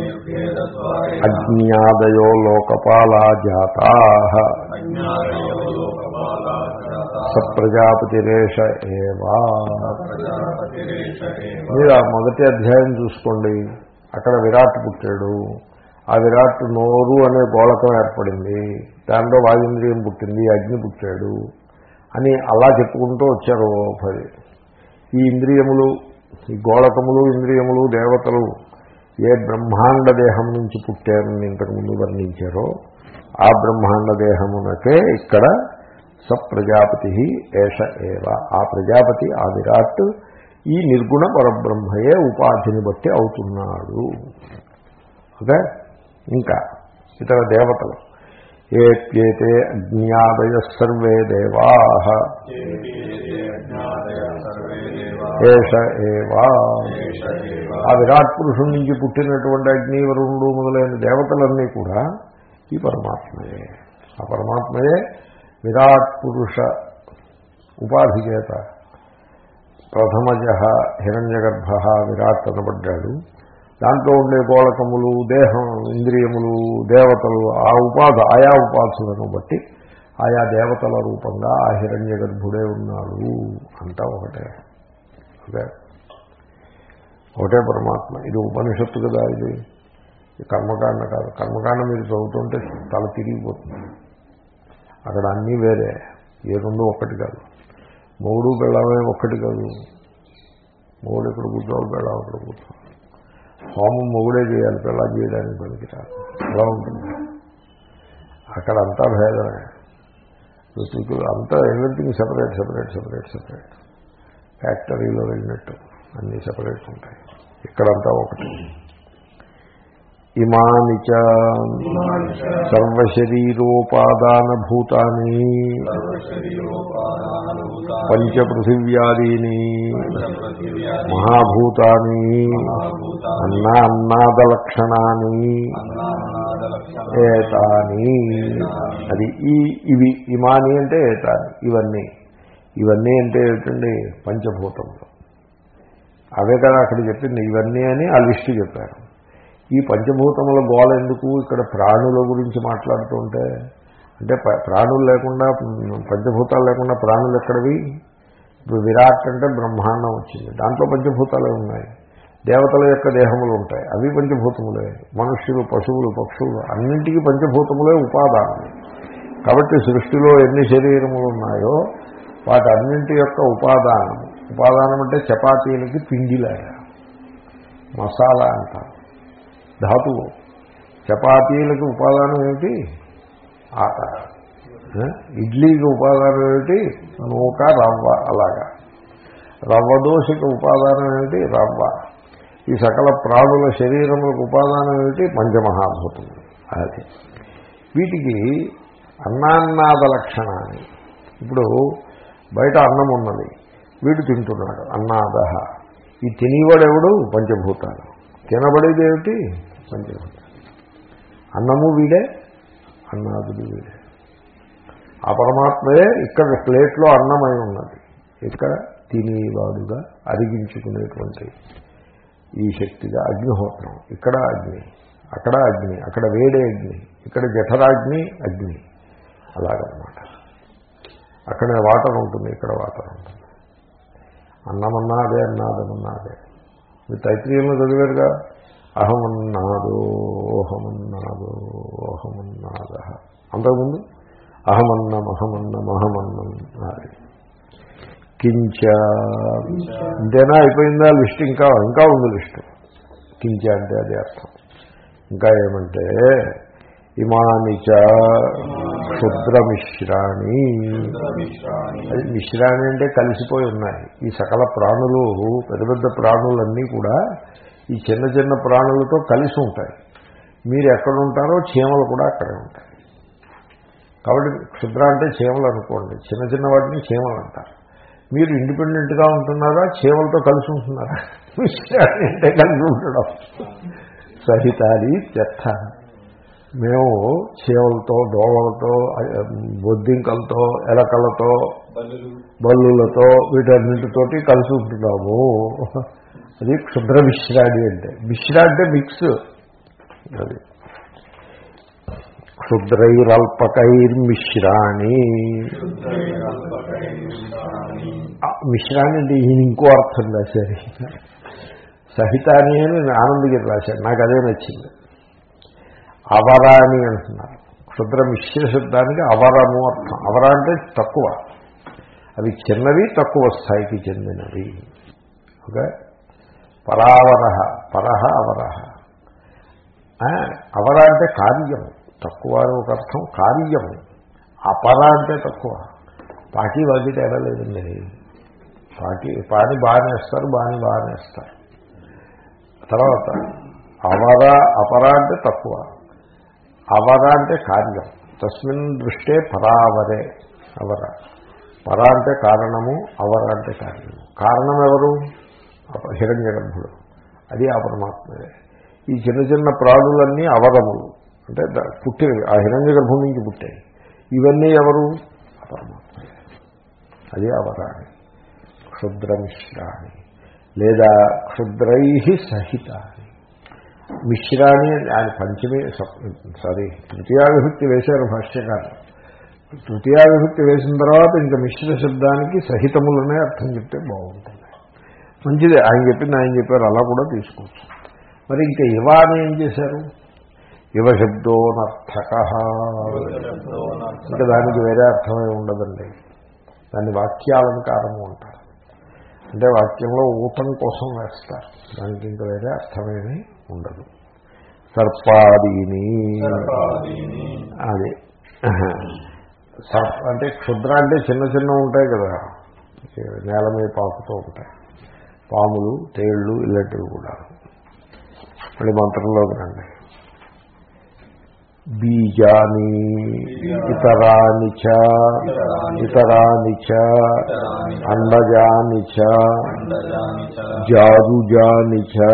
S2: నిర్భేదద్వారేణ.
S1: అజ్ఞాదయో లోకపాలా జాతా. సప్రజాపతిరేష ఏవా. మీరు ఆ మొదటి అధ్యాయం చూసుకోండి. అక్కడ విరాట్ పుట్టాడు. ఆ విరాట్ నోరు అనే గోళకం ఏర్పడింది. దాంట్లో వాయుంద్రియం పుట్టింది అగ్ని పుట్టాడు అని అలా చెప్పుకుంటూ వచ్చారు పది. ఈ ఇంద్రియములు ఈ గోళకములు ఇంద్రియములు దేవతలు ఏ బ్రహ్మాండ దేహం నుంచి పుట్టారని ఇంతకుముందు వర్ణించారో ఆ బ్రహ్మాండ దేహమునకే ఇక్కడ సప్రజాపతి ఏష ఏవ. ఆ ప్రజాపతి ఆ విరాట్ ఈ నిర్గుణ పరబ్రహ్మయే ఉపాధిని బట్టి అవుతున్నాడు. ఓకే? ఇంకా ఇతర దేవతలు. ఏప్యేతే అజ్ఞాదయ సర్వే దేవా. ఏష ఏవా. ఆ విరాట్ పురుషుడి నుంచి పుట్టినటువంటి అగ్నివరుణుడు మొదలైన దేవతలన్నీ కూడా ఈ పరమాత్మయే. ఆ పరమాత్మయే విరాట్ పురుష ఉపాధి చేత ప్రథమజ హిరణ్యగర్భ విరాట్ అనబడ్డాడు. దాంట్లో ఉండే గోళకములు దేహం ఇంద్రియములు దేవతలు ఆ ఉపాధి ఆయా ఉపాధులను బట్టి ఆయా దేవతల రూపంగా ఆ హిరణ్య గర్భుడే ఉన్నాడు అంతా ఒకటే. ఓకే ఒకటే పరమాత్మ. ఇది ఉపనిషత్తు కదా ఇది. కర్మకాండ కాదు. కర్మకాండ మీరు చదువుతుంటే తల తిరిగిపోతుంది. అక్కడ అన్నీ వేరే. ఏ రెండు ఒక్కటి కాదు. మూడు బెళ్ళమే ఒక్కటి కాదు. మూడు ఇక్కడ కూర్చోవాలి బెళ్ళం అక్కడ కూర్చోవాలి. హోమం మొగుడే చేయాలి పెళ్ళం చేయడానికి పనికిరాదు. అలా ఉంటుంది. అక్కడ అంతా భేదమే. ఋతుకులు అంతా everything separate separate separate separate ఫ్యాక్టరీలో వెళ్ళినట్టు అన్నీ సపరేట్ ఉంటాయి. ఇక్కడంతా ఒకటి. ఇమాని చ. పంచపృథివ్యాదీని. మహాభూతాని. అన్నా అన్నాదలక్షణాన్ని ఏతాని. అది ఈ ఇవి. ఇమాని అంటే ఏతాని. ఇవన్నీ. ఇవన్నీ అంటే ఏమిటండి పంచభూతములు. అవే కదా అక్కడ చెప్పింది. ఇవన్నీ అని ఆ లిస్టు చెప్పారు. ఈ పంచభూతముల గోల ఎందుకు? ఇక్కడ ప్రాణుల గురించి మాట్లాడుతుంటే అంటే ప- ప్రాణులు లేకుండా పంచభూతాలు లేకుండా ప్రాణులు ఎక్కడవి? ఇప్పుడు విరాట్ అంటే బ్రహ్మాండం వచ్చింది. దాంట్లో పంచభూతాలే ఉన్నాయి. దేవతల యొక్క దేహములు ఉంటాయి. అవి పంచభూతములే. మనుష్యులు పశువులు పక్షులు అన్నింటికీ పంచభూతములే ఉపాదానం. కాబట్టి సృష్టిలో ఎన్ని శరీరములు ఉన్నాయో వాటన్నింటి యొక్క ఉపాదానం. ఉపాదానం అంటే చపాతీలకి పిండిలాగా మసాలా అంటారు. ధాతువు చపాతీలకు ఉపాదానం ఏమిటి? ఆట. ఇడ్లీకి ఉపాదానం ఏమిటి? నూక రవ్వ అలాగా. రవ్వ దోశకి ఉపాదానం ఏమిటి? రవ్వ. ఈ సకల ప్రాణుల శరీరములకు ఉపాదానం ఏమిటి? పంచమహాభూతం. అది. వీటికి అన్నాన్నాద లక్షణాన్ని. ఇప్పుడు బయట అన్నం ఉన్నది. వీడు తింటున్నాడు. అన్నాద ఈ తినేవాడెవడు? పంచభూతాలు. తినబడేది ఏమిటి అన్నము వీడే అన్నాదుడు వీడే. ఆ పరమాత్మయే ఇక్కడ ప్లేట్లో అన్నమై ఉన్నది. ఇక్కడ తినేవాడుగా అరిగించుకునేటువంటి ఈ శక్తిగా అగ్నిహోత్రం. ఇక్కడ అగ్ని అక్కడ అగ్ని అక్కడ వేడే అగ్ని ఇక్కడ జఠరాగ్ని అగ్ని. అలాగనమాట. అక్కడ వాటర్ ఉంటుంది ఇక్కడ వాటర్ ఉంటుంది. అన్నమన్నా అదే అన్నాదమన్నా అదే మీరు తైత్రీయంలో చదివారుగా అహమన్నాదో ఓహమన్నాదో ఓహమన్నాద అంతకుముందు? అహమన్నం అహమన్నం అహమన్నం అది కించ. ఇంతేనా అయిపోయిందా లిస్ట్? ఇంకా ఇంకా ఉంది లిస్టు. కించ అంటే అదే అర్థం. ఇంకా ఏమంటే ఇమానిచ క్షుద్రమిశ్రాణి. అది మిశ్రాణి అంటే కలిసిపోయి ఉన్నాయి. ఈ సకల ప్రాణులు పెద్ద పెద్ద ప్రాణులన్నీ కూడా ఈ చిన్న చిన్న ప్రాణులతో కలిసి ఉంటాయి. మీరు ఎక్కడ ఉంటారో చీమలు కూడా అక్కడే ఉంటాయి. కాబట్టి క్షుద్ర అంటే చీమలు అనుకోండి. చిన్న చిన్న వాటిని చీమలు అంటారు. మీరు ఇండిపెండెంట్గా ఉంటున్నారా? చీమలతో కలిసి ఉంటున్నారా? మిశ్రాణి అంటే కలిసి ఉండడం. సహితాది చెత్త మేము చేవలతో దోమలతో బొద్దింకలతో ఎలకలతో బల్లులతో వీటన్నిటితోటి కలిసి ఉంటున్నాము. అది క్షుద్ర మిశ్రాడి అంటే. మిశ్ర అంటే మిక్స్. అది. క్షుద్రైరల్పకైర్మిశ్రాణి. ఆ మిశ్రాన్ని అంటే ఈయన ఇంకో అర్థం రాశారు. సహితాని అని ఆనందగిరి రాశాడు నాకు అదే నచ్చింది. అవరాని అంటున్నారు. క్షుద్ర మిశ్ర శబ్దానికి అవరము అర్థం. అవర అంటే తక్కువ. అవి చిన్నవి తక్కువ స్థాయికి చెందినవి. ఓకే? పరావర పరహ అవరహ. అవర అంటే కార్యము. తక్కువ అని ఒక అర్థం కార్యము. అపర అంటే తక్కువ. పాకి వాకి తేడా లేదండి? పాకి పాని బాగానే వేస్తారు బాని బాగానే వేస్తారు. తర్వాత అవర అపర అంటే తక్కువ. అవర అంటే కార్యం. తస్మిన్ దృష్టే పరావరే అవర. పర అంటే కారణము అవర అంటే కారణము కారణం ఎవరు? హిరణ్య గర్భుడు. అది ఆ పరమాత్మదే ఈ చిన్న చిన్న ప్రాణులన్నీ అవరములు. అంటే పుట్టినవి. ఆ హిరణ్య గర్భం నుంచి పుట్టాయి. ఇవన్నీ ఎవరు? ఆ పరమాత్మదే అది అవరాణి. క్షుద్రమిశ్రాణి. లేదా క్షుద్రై సహిత. మిశ్రాన్ని ఆయన పంచమే సారీ తృతీయావిభక్తి వేశారు భాష్యకారు తృతీయావిభక్తి వేసిన తర్వాత ఇంకా మిశ్ర శబ్దానికి సహితములనే అర్థం చెప్తే బాగుంటుంది. మంచిది. ఆయన చెప్పింది ఆయన చెప్పారు అలా కూడా తీసుకోవచ్చు. మరి ఇంకా యువ అని ఏం చేశారు? యువ శబ్దోనర్థక ఇంకా దానికి వేరే అర్థమే ఉండదండి. దాన్ని వాక్యాలంకారము అంటారు. అంటే వాక్యంలో ఊతం కోసం వేస్తారు. దానికి ఇంకా వేరే అర్థమేమీ ఉండదు. సర్పాదీని. అది. సర్ప అంటే క్షుద్ర అంటే చిన్న చిన్న ఉంటాయి కదా. నేల మీద పాకుతూ ఉంటాయి. పాములు తేళ్ళు ఇలాంటివి కూడా. మళ్ళీ మంత్రంలోకి రండి. బీజాని ఇతరాని చ ఇతరాని చ అండజాని చ జారుజాని చ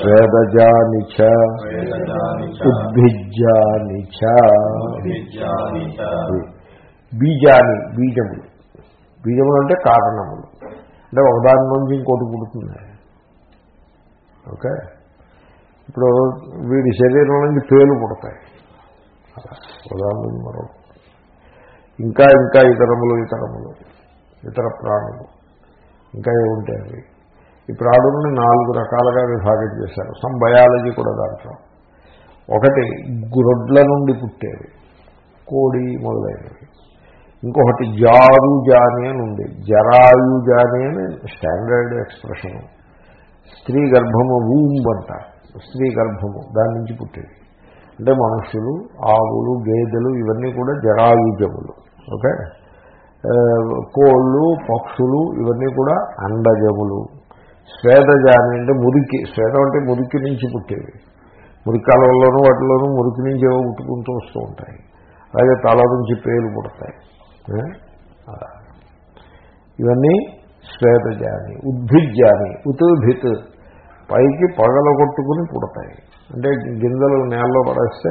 S1: స్వేదజాని చ చ. బీజాని బీజములు. బీజములు అంటే కారణములు. అంటే ఒకదాని నుంచి ఇంకోటి పుడుతుంది. ఓకే? ఇప్పుడు వీడి శరీరం నుంచి పేలు పుడతాయి. ఉదాహరణ మరో ఇంకా ఇంకా ఇతరములు ఇతరములు ఇతర ప్రాణులు ఇంకా ఏముంటాయి అవి. ఈ ప్రాణుల్ని నాలుగు రకాలుగా విభాగం చేశారు. సమ్ బయాలజీ కూడా దాంట్లో. ఒకటి గ్రొడ్ల నుండి పుట్టేవి కోడి మొదలైనవి. ఇంకొకటి జారు జాని అని ఉంది. జరాయు జాని అని స్టాండర్డ్ ఎక్స్ప్రెషన్ స్త్రీ గర్భము రూమ్ అంటారు. స్త్రీ గర్భము దాని నుంచి పుట్టేవి అంటే మనుషులు ఆవులు గేదెలు ఇవన్నీ కూడా జరాయుజములు. ఓకే? కోళ్ళు పక్షులు ఇవన్నీ కూడా అండజములు. స్వేదజాని అంటే మురికి స్వేదం అంటే మురికి నుంచి పుట్టేవి. మురికాలలోనూ వాటిలోనూ మురికి నుంచి ఏవో పుట్టుకుంటూ వస్తూ ఉంటాయి. అలాగే తల నుంచి పేలు పుడతాయి. ఇవన్నీ శ్వేతజాని ఉద్భిజ్జాని ఉతుభిత్. పైకి పగలగొట్టుకుని పుడతాయి. అంటే గింజలు నేలలో పడేస్తే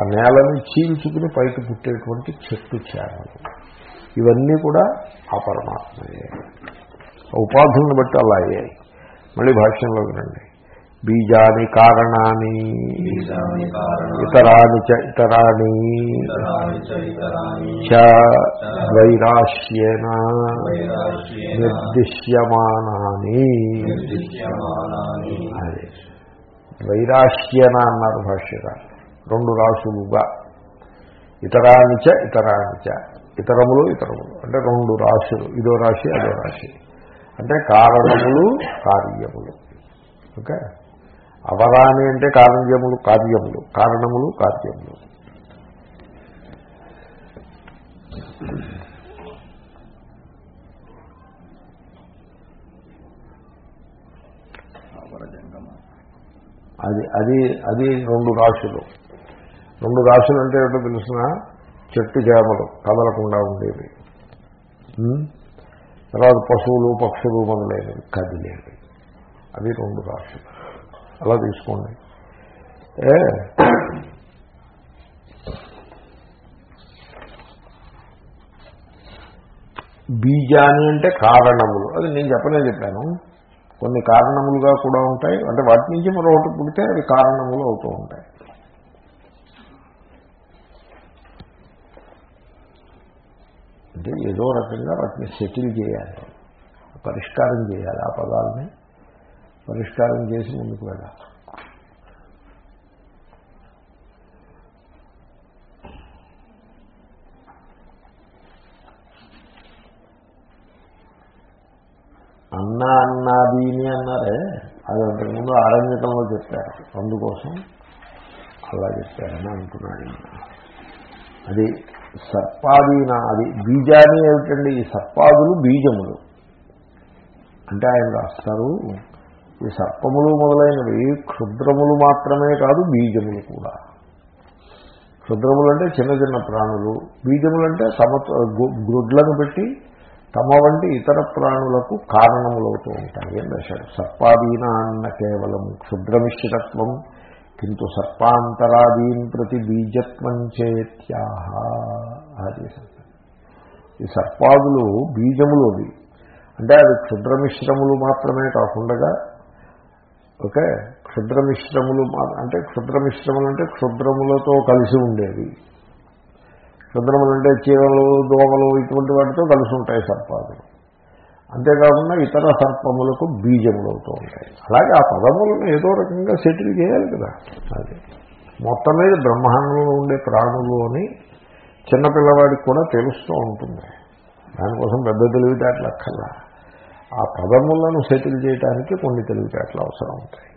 S1: ఆ నేలని చీల్చుకుని పైకి పుట్టేటువంటి చెట్టు చేరలు ఇవన్నీ కూడా ఆ పరమాత్మయే. ఉపాధులను బట్టి అలా అయ్యాయి. మళ్ళీ భాష్యంలో వినండి. బీజాని కారణాన్ని ఇతరాని చ ఇతరాని. చ వైరాశ్యేన నిర్దిశ్యమానాని. అదే. వైరాశ్యన అన్నారు భాష్యకారు. రెండు రాసులుగా. ఇతరానిచ ఇతరానిచ ఇతరములు ఇతరములు. అంటే రెండు రాశులు ఇదో రాశి అదో రాశి. అంటే కారణములు కార్యములు. ఓకే? అవరాని అంటే కారణ్యములు కార్యములు కారణములు కార్యములు. అది అది అది రెండు రాశులు. రెండు రాశులు అంటే ఏంటో తెలిసిన చెట్టు చేమలు కదలకుండా ఉండేవి. తర్వాత పశువులు పక్షులు మొదలైనవి కదిలేవి. అవి రెండు రాశులు. అలా తీసుకోండి. ఏ? బీజాని అంటే కారణములు. అది నేను చెప్పనే చెప్పాను. కొన్ని కారణములుగా కూడా ఉంటాయి. అంటే వాటి నుంచి మరొకటి పుడితే అవి కారణములు అవుతూ ఉంటాయి. అంటే ఏదో రకంగా వాటిని సెటిల్ చేయాలి. పరిష్కారం చేయాలి ఆ పదాలని. పరిష్కారం చేసి ముందుకు వెళ్ళాలి. అన్న అన్నాదీని అన్నారే అది అంతకుముందు ఆరంజకంలో చెప్పారు. అందుకోసం అలా చెప్పారని అంటున్నాడు అది సర్పాదీన అది బీజాని ఏమిటండి? ఈ సర్పాదులు బీజములు. అంటే ఆయన రాస్తారు ఈ సర్పములు మొదలైనవి క్షుద్రములు మాత్రమే కాదు బీజములు కూడా. క్షుద్రములు అంటే చిన్న చిన్న ప్రాణులు బీజములు అంటే తమ గ్రుడ్లను పెట్టి తమ వంటి ఇతర ప్రాణులకు కారణములవుతూ ఉంటాయి. అని రాశాడు కేవలం క్షుద్రమిశ్రత్వం కింటు సర్పాంతరాదీన్ ప్రతి బీజత్వం చేత్యాహ అది ఈ సర్పాదులు బీజములు అవి. అంటే అవి క్షుద్రమిశ్రములు మాత్రమే కాకుండా ఓకే? క్షుద్రమిశ్రములు మా- అంటే క్షుద్రమిశ్రములు అంటే క్షుద్రములతో కలిసి ఉండేవి. క్షుద్రములు అంటే చీరలు దోమలు ఇటువంటి వాటితో కలిసి ఉంటాయి సర్పాలు అంతేకాకుండా ఇతర సర్పములకు బీజములు అవుతూ ఉంటాయి. అలాగే ఆ పదములను ఏదో రకంగా సెటిల్ చేయాలి కదా అది. మొత్తం మీద బ్రహ్మాండంలో ఉండే ప్రాణులు అని చిన్నపిల్లవాడికి కూడా తెలుస్తూ ఉంటుంది. దానికోసం పెద్ద తెలివితేటలు అక్కర్లా. ఆ పదములను సెటిల్ చేయడానికి కొన్ని తెలివితేటలు అవసరం ఉంటాయి.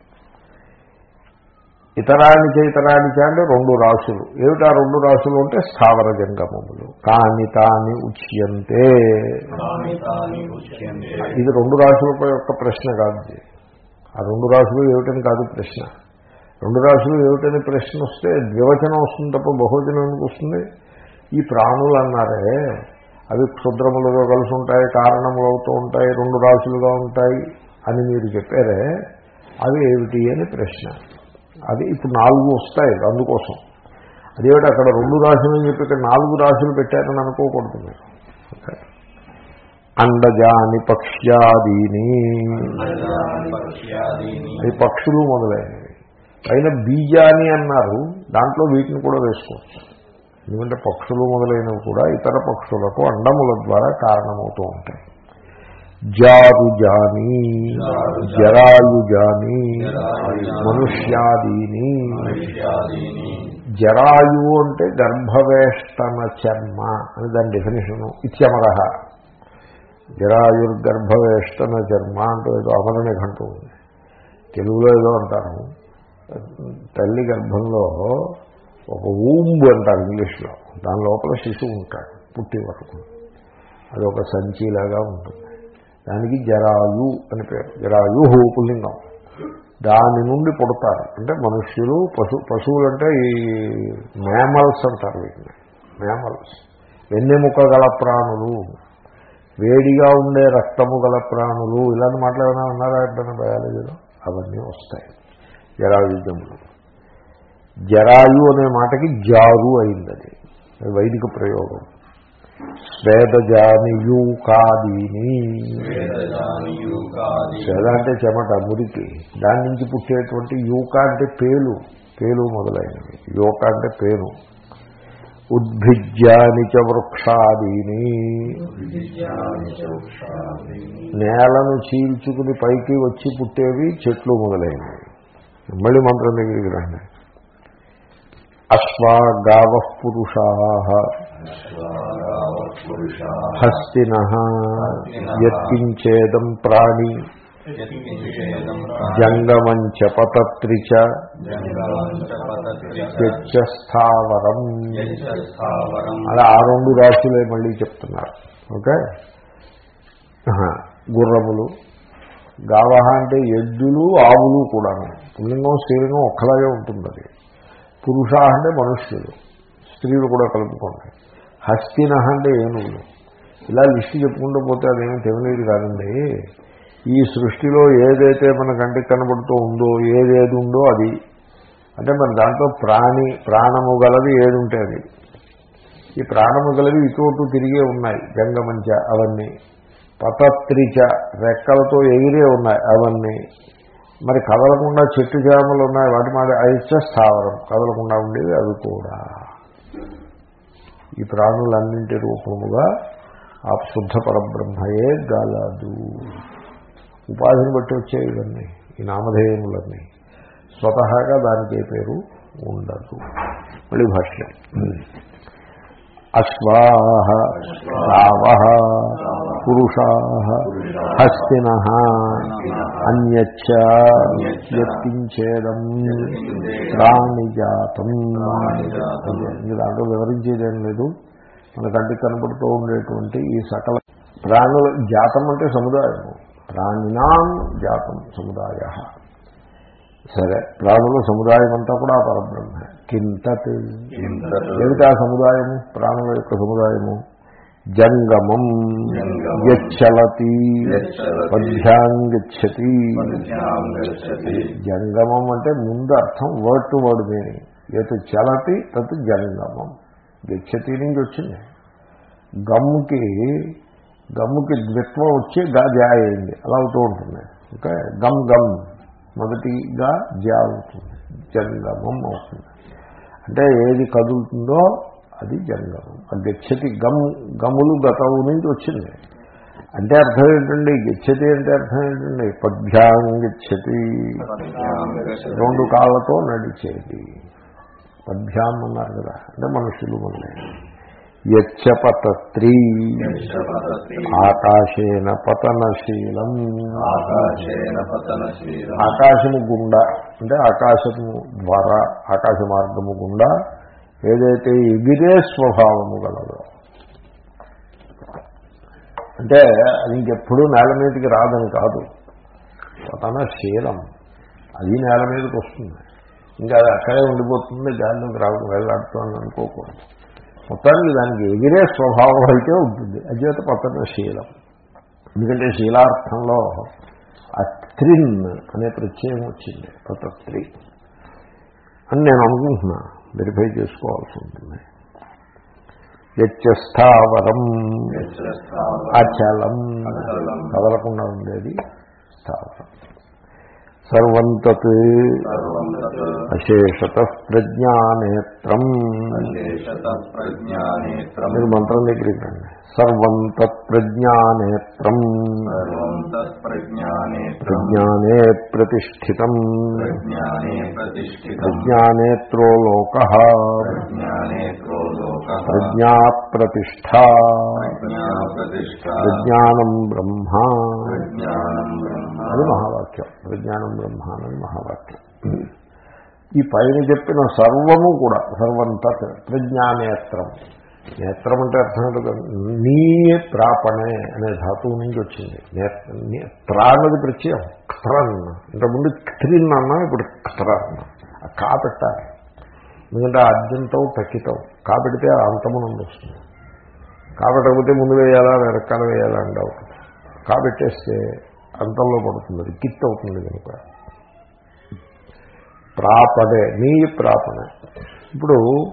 S1: ఇతరాని ఇతరాని అంటే రెండు రాశులు. ఏమిటా రెండు రాశులు అంటే స్థావర జంగమములు. కాని తాని ఉచ్యంతే. ఇది రెండు రాశుల యొక్క ప్రశ్న కాదు. ఆ రెండు రాశులు ఏమిటని కాదు ప్రశ్న. రెండు రాశులు ఏమిటని ప్రశ్న వస్తే ద్వివచనం వస్తుంది తప్ప బహువచనం ఎందుకు వస్తుంది? ఈ ప్రాణులు అన్నారే అవి క్షుద్రములుగా కలిసి ఉంటాయి కారణములు అవుతూ ఉంటాయి రెండు రాశులుగా ఉంటాయి అని మీరు చెప్పారే అవి ఏమిటి అని ప్రశ్న. అది ఇప్పుడు నాలుగు వస్తాయి అందుకోసం. అదేమిటి అక్కడ రెండు రాశులు అని చెప్పి ఇక్కడ నాలుగు రాశులు పెట్టారని అనుకోకూడదు మీరు. అండజాని పక్ష్యాదీని. అది పక్షులు మొదలైనవి. పైన బీజాని అన్నారు దాంట్లో వీటిని కూడా వేసుకోవచ్చు. ఎందుకంటే పక్షులు మొదలైనవి కూడా ఇతర పక్షులకు అండముల ద్వారా కారణమవుతూ ఉంటాయి. జారుజాని జరాయుజాని మనుష్యాదీని జరాయు అంటే గర్భవేష్టన చర్మ అని దాని డెఫినేషను ఇత్యమర జరాయుర్గర్భవేష్టన చర్మ అంటూ ఏదో అమరని ఘంటూ ఉంది. తెలుగులో ఏదో అంటారు. తల్లి గర్భంలో ఒక ఊంబు అంటారు ఇంగ్లీష్లో. దాని లోపల శిశువు ఉంటాడు పుట్టి వరకు. అది ఒక సంచిలాగా ఉంటుంది. దానికి జరాయు అని పేరు. జరాయు పుల్లింగం దాని నుండి పుడతారు. అంటే మనుష్యులు పశు పశువులు అంటే ఈ మేమల్స్ అంటారు వీటిని. మేమల్స్ వెన్నెముక గల ప్రాణులు. వేడిగా ఉండే రక్తము గల ప్రాణులు. ఇలాంటి మాట్లాడినా ఉన్నారా? ఎప్పుడైనా బయాలజీలో? అవన్నీ వస్తాయి. జరాయుద్ధములు జరాయు అనే మాటకి జారు అయింది అది వైదిక ప్రయోగం. స్వేదజాని యూకాదీని
S2: వేదజాని యూకాది
S1: స్వేద అంటే చెమట మురికి. దాని నుంచి పుట్టేటువంటి యూక అంటే పేలు. పేలు మొదలైనవి. యోక అంటే పేను. ఉద్భిజ్యాని చ వృక్షాదీని. నేలను చీల్చుకుని పైకి వచ్చి పుట్టేవి చెట్లు మొదలైనవి. మళ్ళీ మంత్రం దగ్గరికి రండి అశ్వాగావ పురుషా హస్తిన యత్కించేదం ప్రాణి పతత్రిచ
S2: జంగమంచపతత్రిచ
S1: స్థావరం అలా ఆ రెండు రాశులే మళ్ళీ చెప్తున్నారు. ఓకే. గుర్రములు. గావహ అంటే ఎద్దులు ఆవులు కూడాను. పుల్లింగం స్త్రీలింగం ఒక్కలాగే ఉంటుంది అది పురుష అంటే మనుష్యులు. స్త్రీలు కూడా కలుపుకోండి హస్తిన అంటే ఏనుగులు. ఇలా లిస్టు చెప్పుకుంటూ పోతే అదేమీ తెలియదు కాదండి. ఈ సృష్టిలో ఏదైతే మన కంటికి కనబడుతూ ఉందో ఏదేది ఉందో అది. అంటే మన దాంట్లో ప్రాణి ప్రాణము గలది ఏది ఉంటే అది. ఈ ప్రాణము గలవి ఇటు అటు తిరిగే ఉన్నాయి జంగమంచ అవన్నీ. పతత్రిచ రెక్కలతో ఎగిరే ఉన్నాయి అవన్నీ. మరి కదలకుండా చెట్టు చేమలు ఉన్నాయి వాటి మాట అయితే స్థావరం. కదలకుండా ఉండేవి అవి కూడా. ఈ ప్రాణులన్నింటి రూపముగా ఆ శుద్ధ పరబ్రహ్మయే గలదు. ఉపాధిని బట్టి వచ్చే ఇవన్నీ ఈ నామధేయములన్నీ. స్వతహాగా దానికి ఏ పేరు ఉండదు. మళ్ళీ భాష్యం. అశ్వాహ రావ పురుషా హస్తిన అన్యచ్చేదం యత్కించేదం ప్రాణిజాతం దాంట్లో వివరించేదేం లేదు. మన కంటికి కనపడుతూ ఉండేటువంటి ఈ సకల ప్రాణుల జాతం అంటే సముదాయం ప్రాణినాం జాతం సముదాయ. సరే ప్రాణుల సముదాయం అంతా కూడా పరబ్రహ్మే. కింతత్. ఏమిటి ఆ సముదాయము? ప్రాణుల యొక్క సముదాయము. జంగమం. యచ్చలతి. పద్భ్యాంగచ్చతి
S2: పద్భ్యాం గచ్చతి.
S1: జంగమం అంటే ముందు అర్థం వర్డ్ టు వర్డ్ మీనింగ్. ఎత్ చలతి తత్ జంగమం. గచ్చతి నుంచి వచ్చింది. గమ్ముకి గమ్ముకి ద్విత్వం వచ్చి గా జా అయింది అలా అవుతూ ఉంటుంది. ఓకే? గమ్ గమ్. మొదటిగా జా అవుతుంది. జంగమం అవుతుంది. అంటే ఏది కదులుతుందో అది జంగమం ఆ గచ్చతి గమ్ గములు గతవు నుంచి వచ్చింది. అంటే అర్థం ఏంటండి? గచ్చతి అంటే అర్థం ఏంటండి? పద్భ్యాం గచ్చతి. రెండు కాళ్ళతో నడిచేది. పద్భ్యాం అన్నారు కదా. అంటే మనుషులు
S2: యచ్చపతతి
S1: ఆకాశేన పతనశీలం.
S2: ఆకాశేన పతనశీలం.
S1: ఆకాశము గుండా. అంటే ఆకాశము ద్వారా ఆకాశ మార్గము గుండా ఏదైతే ఎగిరే స్వభావము గలదో. అంటే అది ఇంకెప్పుడు నేల మీదకి రాదని కాదు. పతన శీలం. అది నేల మీదకి వస్తుంది. ఇంకా అది అక్కడే ఉండిపోతుంది గాలిలోకి రావు వెళ్ళాడుతుంది అనుకోకూడదు. మొత్తానికి దానికి ఎగిరే స్వభావం అయితే ఉంటుంది. అచేత పతన శీలం. ఎందుకంటే శీలార్థంలో అత్రిన్ అనే ప్రత్యయం వచ్చింది పతత్రి అని నేను అనుకుంటున్నా వెరిఫై చేసుకోవాల్సి ఉంటుంది. అచలం.
S2: అచలం.
S1: కదలకుండా ఉండేది స్థావరం. సర్వం తత్
S2: సర్వం తత్
S1: అశేషత ప్రజ్ఞానేత్రం. మీరు మంత్రం దగ్గరికి రండి సర్వం తత్ ప్రజ్ఞానేత్రం. ప్రజ్ఞానే ప్రతిష్ఠితం.
S2: ప్రజ్ఞానే ప్రతిష్ఠితం.
S1: ప్రజ్ఞానేత్రో లోక. ప్రజ్ఞా ప్రతిష్టా ప్రజ్ఞానం బ్రహ్మ. అది మహావాక్యం. ప్రజ్ఞానం బ్రహ్మానం మహావాక్యం. ఈ పైన చెప్పిన సర్వము కూడా సర్వంత ప్రజ్ఞానేత్రం నేత్రం అంటే అర్థం ఏంటో నీ ప్రాపణే అనే ధాతువు నుంచి వచ్చింది. నేత్ర త్రా అన్నది ప్రత్యయం. క్త్రన్ ఇంతకుముందు క్త్రిన్ అన్నా ఇప్పుడు క్త్ర ఆ కా పెట్టాలి. ఎందుకంటే అద్యంతం తక్కితం కా పెడితే అంతమునందు వస్తుంది. కాబట్టకపోతే ముందు వేయాలా వెనకాల వేయాలా అంటే అవుతుంది కాబట్టేస్తే అంతంలో పడుతుంది అది అవుతుంది కనుక. ప్రాపడే నీ ప్రాపణ ఇప్పుడు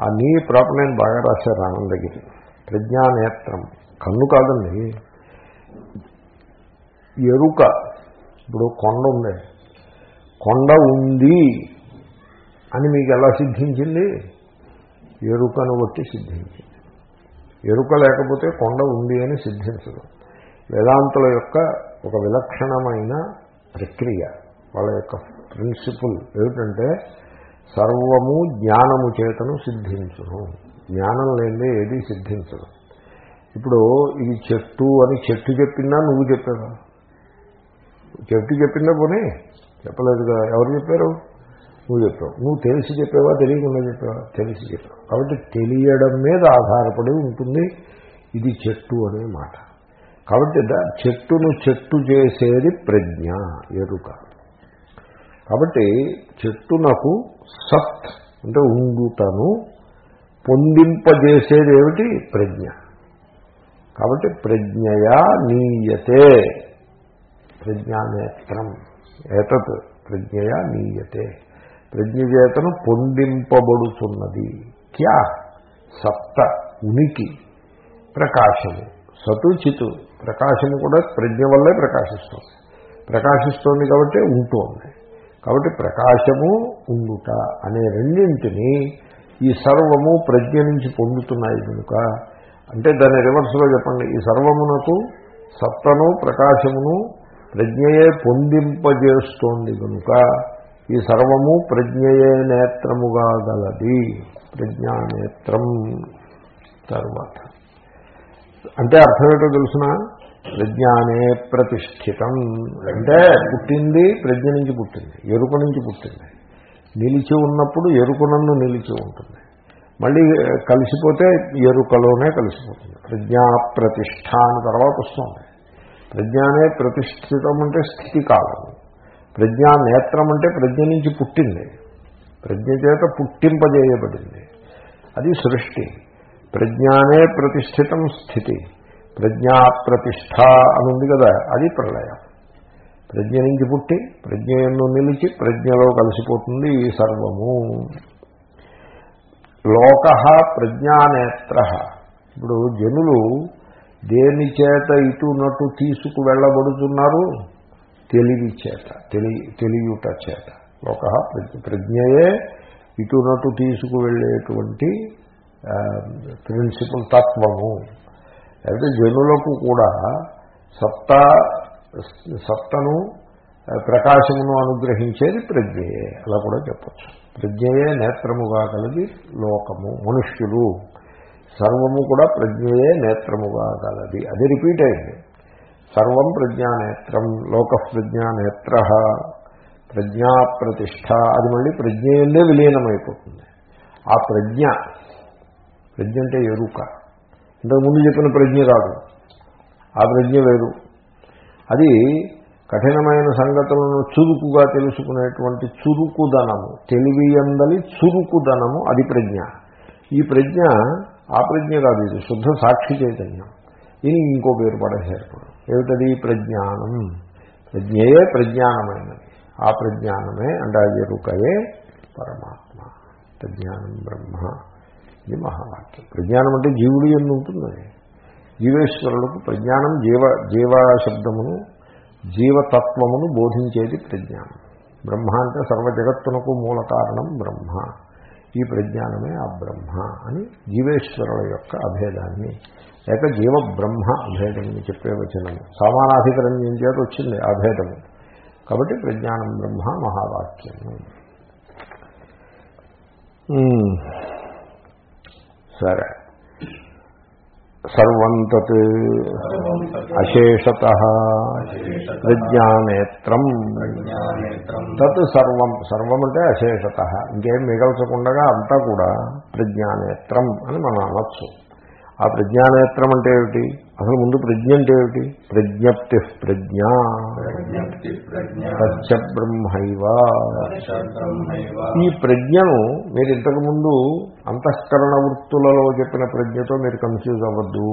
S1: ఆ నీ ప్రాపణని బాగా రాశారు ఆనందగిరి ప్రజ్ఞానేత్రం. కన్ను కాదండి. ఎరుక. ఇప్పుడు కొండ ఉంది. కొండ ఉంది అని మీకు ఎలా సిద్ధించింది? ఎరుకను బట్టి సిద్ధించింది. ఎరుక లేకపోతే కొండ ఉంది అని సిద్ధించదు. వేదాంతుల యొక్క ఒక విలక్షణమైన ప్రక్రియ. వాళ్ళ యొక్క ప్రిన్సిపుల్ ఏమిటంటే సర్వము జ్ఞానము చేతను సిద్ధించును. జ్ఞానం లేదే ఏది సిద్ధించదు. ఇప్పుడు ఇది చెట్టు అని చెట్టు చెప్పిందా నువ్వు చెప్పావా? చెట్టు చెప్పిందా పోనీ చెప్పలేదు కదా ఎవరు చెప్పారు? నువ్వు చెప్పావు. నువ్వు తెలిసి చెప్పావా? తెలియకుండా చెప్పావా? తెలిసి చెప్పావు. కాబట్టి తెలియడం మీద ఆధారపడి ఉంటుంది ఇది చెట్టు అనే మాట. కాబట్టి దా- చెట్టును చెట్టు చేసేది ప్రజ్ఞ ఎరుక. కాబట్టి చెట్టునకు సత్ అంటే ఉండుటను పొందింపజేసేది ఏమిటి? ప్రజ్ఞ. కాబట్టి ప్రజ్ఞయా నీయతే. ప్రజ్ఞానేత్రం ఏతత్ ప్రజ్ఞయా నీయతే. ప్రజ్ఞ చేతను పొందింపబడుతున్నది క్యా? సప్త ఉనికి ప్రకాశము. సతు ప్రకాశము కూడా ప్రజ్ఞ వల్లే ప్రకాశిస్తుంది. ప్రకాశిస్తోంది కాబట్టి ఉంటోంది. కాబట్టి ప్రకాశము ఉండుట అనే రెండింటిని ఈ సర్వము ప్రజ్ఞ నుంచి పొందుతున్నాయి కనుక అంటే దాని రివర్స్లో చెప్పండి. ఈ సర్వమునకు సత్తను ప్రకాశమును ప్రజ్ఞయే పొందింపజేస్తోంది కనుక ఈ సర్వము ప్రజ్ఞయే నేత్రముగా గలది. ప్రజ్ఞానేత్రం తర్వాత. అంటే అర్థం ఏంటో తెలుసిన? ప్రజ్ఞానే ప్రతిష్ఠితం. అంటే పుట్టింది ప్రజ్ఞ నుంచి పుట్టింది ఎరుక నుంచి పుట్టింది. నిలిచి ఉన్నప్పుడు ఎరుకనందు నిలిచి ఉంటుంది. మళ్ళీ కలిసిపోతే ఎరుకలోనే కలిసిపోతుంది. ప్రజ్ఞా ప్రతిష్ట అని తర్వాత వస్తుంది. ప్రజ్ఞానే ప్రతిష్ఠితం అంటే స్థితి కాలం ప్రజ్ఞా నేత్రం అంటే ప్రజ్ఞ నుంచి పుట్టింది. ప్రజ్ఞ చేత పుట్టింపజేయబడింది. అది సృష్టి. ప్రజ్ఞానే ప్రతిష్ఠితం స్థితి. ప్రజ్ఞా ప్రతిష్ట అని ఉంది కదా అది ప్రళయం. ప్రజ్ఞ నుంచి పుట్టి ప్రజ్ఞను నిలిచి ప్రజ్ఞలో కలిసిపోతుంది ఈ సర్వము. లోక ప్రజ్ఞానేత్ర. ఇప్పుడు జనులు దేని చేత ఇటునటు తీసుకు వెళ్ళబడుతున్నారు? తెలివి చేత తెలి తెలియుట చేత. లోక ప్రజ్ఞయే ఇటునటు తీసుకువెళ్ళేటువంటి ప్రిన్సిపల్ తత్వము. అయితే జనులకు కూడా సత్తా సత్తను ప్రకాశమును అనుగ్రహించేది ప్రజ్ఞయే. అలా కూడా చెప్పచ్చు. ప్రజ్ఞయే నేత్రముగా కలది లోకము మనుష్యులు. సర్వము కూడా ప్రజ్ఞయే నేత్రముగా కలది అది రిపీట్ అయింది. సర్వం ప్రజ్ఞానేత్రం లోక ప్రజ్ఞానేత్ర ప్రజ్ఞా ప్రతిష్ట. అది మళ్ళీ ప్రజ్ఞయందే విలీనమైపోతుంది. ఆ ప్రజ్ఞ ప్రజ్ఞ అంటే ఎరుక. ఇంతకుముందు చెప్పిన ప్రజ్ఞ కాదు. ఆ ప్రజ్ఞ వేరు. అది కఠినమైన సంగతులను చురుకుగా తెలుసుకునేటువంటి చురుకుదనము తెలివి అందలి చురుకుదనము అది ప్రజ్ఞ. ఈ ప్రజ్ఞ ఆ ప్రజ్ఞ కాదు ఇది శుద్ధ సాక్షి చైతన్యం. ఇది ఇంకో పేరు పడేశారు ఏమిటది? ప్రజ్ఞానం. ప్రజ్ఞయే ప్రజ్ఞానమైనది. ఆ ప్రజ్ఞానమే అంటే ఎరుకయే పరమాత్మ. ప్రజ్ఞానం బ్రహ్మ. ఇది మహావాక్యం ప్రజ్ఞానం అంటే జీవుడు ఎందు ఉంటుంది. జీవేశ్వరులకు ప్రజ్ఞానం జీవ జీవశబ్దమును జీవతత్వమును బోధించేది ప్రజ్ఞానం. బ్రహ్మ అంటే సర్వ జగత్తునకు మూల కారణం బ్రహ్మ. ఈ ప్రజ్ఞానమే ఆ బ్రహ్మ అని జీవేశ్వరుల యొక్క అభేదాన్ని లేక జీవ బ్రహ్మ అభేదం చెప్పే వచనము సామానాధికరణ్యం చేత వచ్చింది అభేదము కాబట్టి ప్రజ్ఞానం బ్రహ్మ మహావాక్యము సరే. సర్వం తత్ అశేషత ప్రజ్ఞానేత్రం తత్ సర్వం సర్వం అంటే అశేషత. ఇంకేం మిగల్చకుండా అంతా కూడా ప్రజ్ఞానేత్రం అని మనం అనొచ్చు. ఆ ప్రజ్ఞానేత్రం అంటే ఏమిటి? అసలు ముందు ప్రజ్ఞ అంటే ఏమిటి? ప్రజ్ఞప్తి ప్రజ్ఞ.
S2: ప్రజ్ఞప్తి ప్రజ్ఞ.
S1: సత్య బ్రహ్మైవ ఈ ప్రజ్ఞను మీరు ఇంతకుముందు అంతఃకరణ వృత్తులలో చెప్పిన ప్రజ్ఞతో మీరు కన్ఫ్యూజ్ అవ్వద్దు.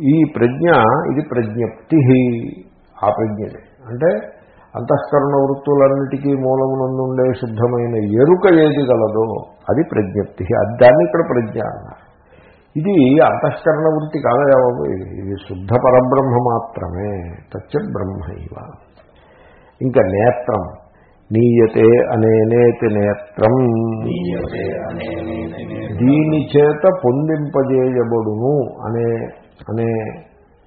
S1: ఈ ప్రజ్ఞ ఇది ప్రజ్ఞప్తి. ఆ ప్రజ్ఞనే అంటే అంతఃకరణ వృత్తులన్నిటికీ మూలమునందుండే శుద్ధమైన ఎరుక ఏది గలదో అది ప్రజ్ఞప్తి. అది దాన్ని ఇక్కడ ప్రజ్ఞ అన్నారు. ఇది అంతఃకరణ వృత్తి కాదయా బాబు. ఇది శుద్ధ పరబ్రహ్మ మాత్రమే తచ్చ బ్రహ్మైవ ఇంకా నేత్రం. నీయతే అనేనేతి నేత్రం. దీని చేత పొందింపజేయబడును అనే అనే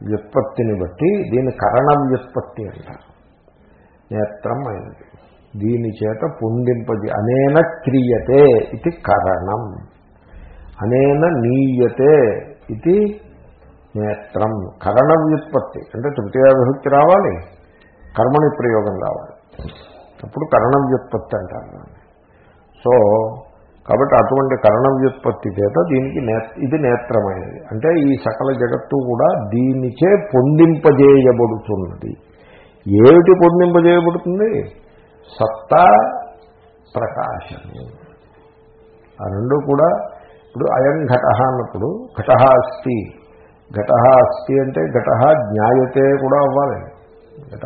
S1: వ్యుత్పత్తిని బట్టి దీని కరణ వ్యుత్పత్తి అంటారు నేత్రం అయినది దీని చేత పొందింపజే అనేన క్రియతే ఇది కరణం. అనేన నీయతే ఇది నేత్రం కరణ వ్యుత్పత్తి అంటే తృతీయ విభక్తి రావాలి కర్మని ప్రయోగం రావాలి. అప్పుడు కరణ వ్యుత్పత్తి అంటారు సో కాబట్టి అటువంటి కరణ వ్యుత్పత్తి చేత దీనికి ఇది నేత్రమైనది. అంటే ఈ సకల జగత్తు కూడా దీనిచే పొందింపజేయబడుతున్నది. ఏమిటి పొందింపజేయబడుతుంది? సత్తా ప్రకాశము. ఆ రెండు కూడా ఇప్పుడు అయం ఘట అన్నప్పుడు ఘట అస్తి. ఘట అస్తి అంటే ఘట జ్ఞాయతే కూడా అవ్వాలి. ఘట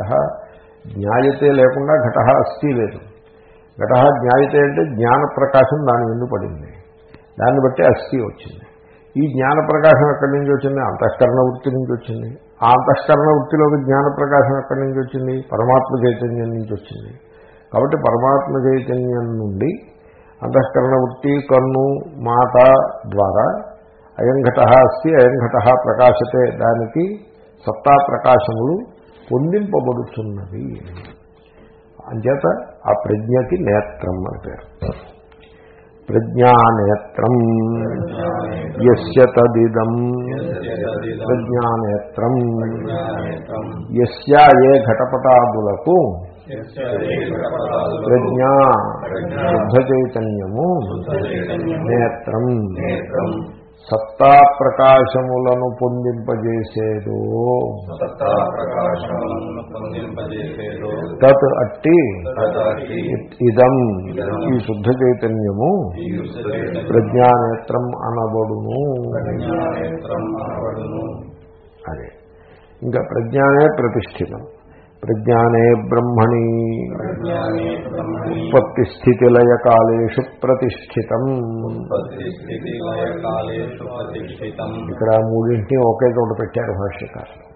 S1: జ్ఞాయతే లేకుండా ఘట అస్తి లేదు. ఘట జ్ఞాయతే అంటే జ్ఞాన ప్రకాశం దాని ముందు పడింది. దాన్ని బట్టి అస్థి వచ్చింది. ఈ జ్ఞాన ప్రకాశం ఎక్కడి నుంచి వచ్చింది? అంతఃకరణ వృత్తి నుంచి వచ్చింది. ఆ అంతఃకరణ వృత్తిలోకి జ్ఞాన ప్రకాశం ఎక్కడి నుంచి వచ్చింది? పరమాత్మ చైతన్యం నుంచి వచ్చింది. కాబట్టి పరమాత్మ చైతన్యం నుండి అంతఃకరణ వృత్తి కన్ను మాట ద్వారా అయంఘట అస్తి అయంఘట ప్రకాశతే దానికి సత్తా ప్రకాశములు పొందింపబడుతున్నవి. అంచేత ఆ ప్రజ్ఞకి నేత్రం అని పేరు. ప్రజ్ఞానేత్రం యస్య తదిదం. ప్రజ్ఞానేత్రం యస్య ఏ ఘటపటాదులకు ప్రజ్ఞ శుద్ధ చైతన్యము నేత్రం. సత్తా ప్రకాశములను పొందింపజేసేదో. తత్ అట్టి ఇదం. ఈ శుద్ధ చైతన్యము ప్రజ్ఞానేత్రం అనబడును. అదే. ఇంకా ప్రజ్ఞానే ప్రతిష్ఠితం. ప్రజ్ఞానే బ్రహ్మణి. ఉత్పత్తి స్థితిలయ కాలేషు ప్రతిష్ఠితం ఇక్కడ మూడింటిని ఒకే చోట పెట్టారు భాష్యకారులు.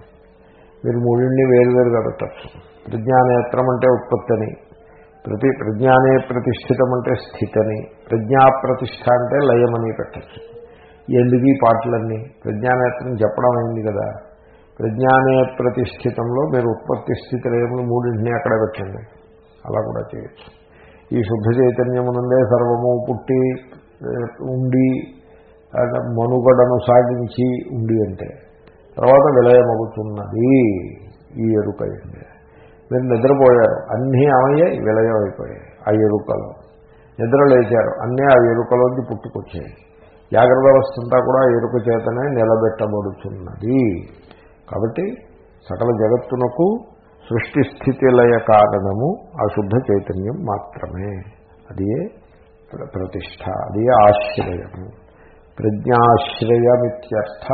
S1: మీరు మూడింటిని వేరువేరుగా పెట్టచ్చు. ప్రజ్ఞానేత్రం అంటే ఉత్పత్తి అని ప్రతి ప్రజ్ఞానే ప్రతిష్ఠితం అంటే స్థితని. ప్రజ్ఞా ప్రతిష్ట అంటే లయమని పెట్టచ్చు. ఎందుకు ఈ పాటలన్నీ? ప్రజ్ఞానేత్రం చెప్పడం అయింది కదా. ప్రజ్ఞానే ప్రతిష్ఠితంలో మీరు ఉత్పత్తి స్థితి లయములు మూడింటిని అక్కడ పెట్టండి. అలా కూడా చేయొచ్చు. ఈ శుద్ధ చైతన్యమునందే సర్వము పుట్టి ఉండి మనుగడను సాగించి ఉండి అంటే తర్వాత విలయమవుతున్నది ఈ ఎరుకయండి మీరు నిద్రపోయారు. అన్నీ ఏమయ్యాయి విలయం అయిపోయాయి ఆ ఎరుకలో. నిద్ర లేచారు అన్నీ ఆ ఎరుకలోంచి పుట్టుకొచ్చాయి. జాగ్రత్త వస్తుంటా అంతా కూడా ఆ ఎరుక చేతనే నిలబెట్టబడుతున్నది. కాబట్టి సకల జగత్తునకు సృష్టి స్థితి లయ కారణము ఆ శుద్ధ చైతన్యం మాత్రమే. అది ప్ర- ప్రతిష్ట అది ఆశ్రయము ప్రజ్ఞాశ్రయమిత్యర్థ.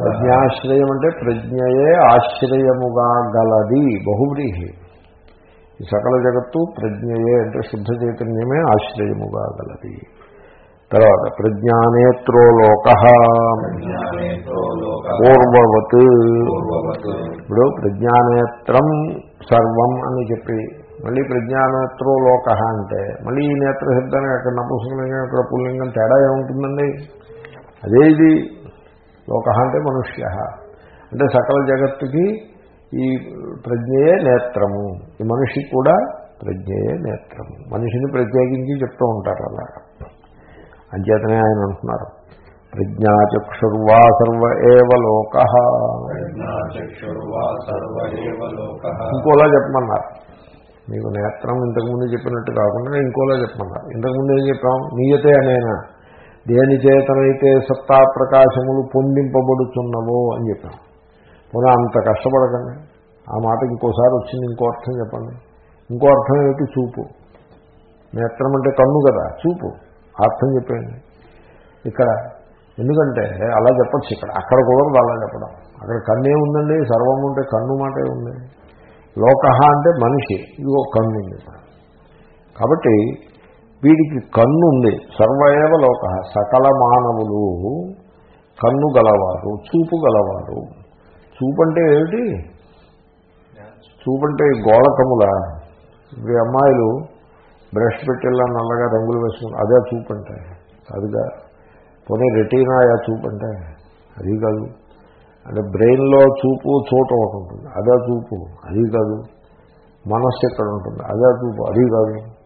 S1: ప్రజ్ఞాశ్రయం అంటే ప్రజ్ఞయే ఆశ్రయముగా గలది బహువ్రీహి. ఈ సకల జగత్తు ప్రజ్ఞయే అంటే శుద్ధ చైతన్యమే ఆశ్రయముగా గలది. తర్వాత ప్రజ్ఞానేత్రో లోక.
S2: ప్రజ్ఞానేత్రో లోక
S1: పూర్వవత్ ఇప్పుడు ప్రజ్ఞానేత్రం సర్వం అని చెప్పి మళ్ళీ ప్రజ్ఞానేత్రో లోక అంటే మళ్ళీ ఈ నేత్ర శబ్దానికి అక్కడ నపుంసకలింగం ఇక్కడ పుల్లింగం తేడా ఏముంటుందండి? అదే ఇది లోక అంటే మనుష్య. అంటే సకల జగత్తుకి ఈ ప్రజ్ఞయే నేత్రము. ఈ మనిషికి కూడా ప్రజ్ఞయే నేత్రము. మనిషిని ప్రత్యేకించి చెప్తూ ఉంటారు అలా అంచేతనే ఆయన అంటున్నారు. ప్రజ్ఞాచక్షుర్వా సర్వ ఏవ లోక ఇంకోలా చెప్పమన్నారు. మీకు నేత్రం ఇంతకుముందు చెప్పినట్టు కాకుండా ఇంకోలా చెప్పమన్నారు. ఇంతకుముందు ఏం చెప్పాం? నీయతే అనేనా? దేని చేతనైతే సత్తా ప్రకాశములు పొందింపబడుతున్నవో అని చెప్పాం. పోనీ అంత కష్టపడకండి. ఆ మాట ఇంకోసారి వచ్చింది ఇంకో అర్థం చెప్పండి. ఇంకో అర్థం ఏమిటి? చూపు. నేత్రం అంటే కన్ను కదా. చూపు. అర్థం చెప్పండి ఇక్కడ ఎందుకంటే అలా చెప్పచ్చు ఇక్కడ. అక్కడ కుదరదు అలా చెప్పడం. అక్కడ కన్నే ఉందండి సర్వం ఉంటే కన్ను మాటే ఉంది. లోక అంటే మనిషి ఇదిగో కన్ను ఉంది కాబట్టి వీడికి కన్ను ఉంది సర్వయవ లోక సకల మానవులు కన్ను గలవారు చూపు గలవారు. చూపంటే ఏమిటి? చూపంటే అంటే గోళకముల. ఇప్పుడు అమ్మాయిలు బ్రష్ పెట్టేలా నల్లగా రంగులు వేసుకుని అదే చూపంటే. అదిగా పోనీ రెటీనాయా చూపు అంటే అది కాదు. అంటే బ్రెయిన్లో చూపు చోటు ఒకటి ఉంటుంది. అదే చూపు అది కాదు. మనస్సు ఎక్కడ ఉంటుంది? అదే చూపు అది కాదు.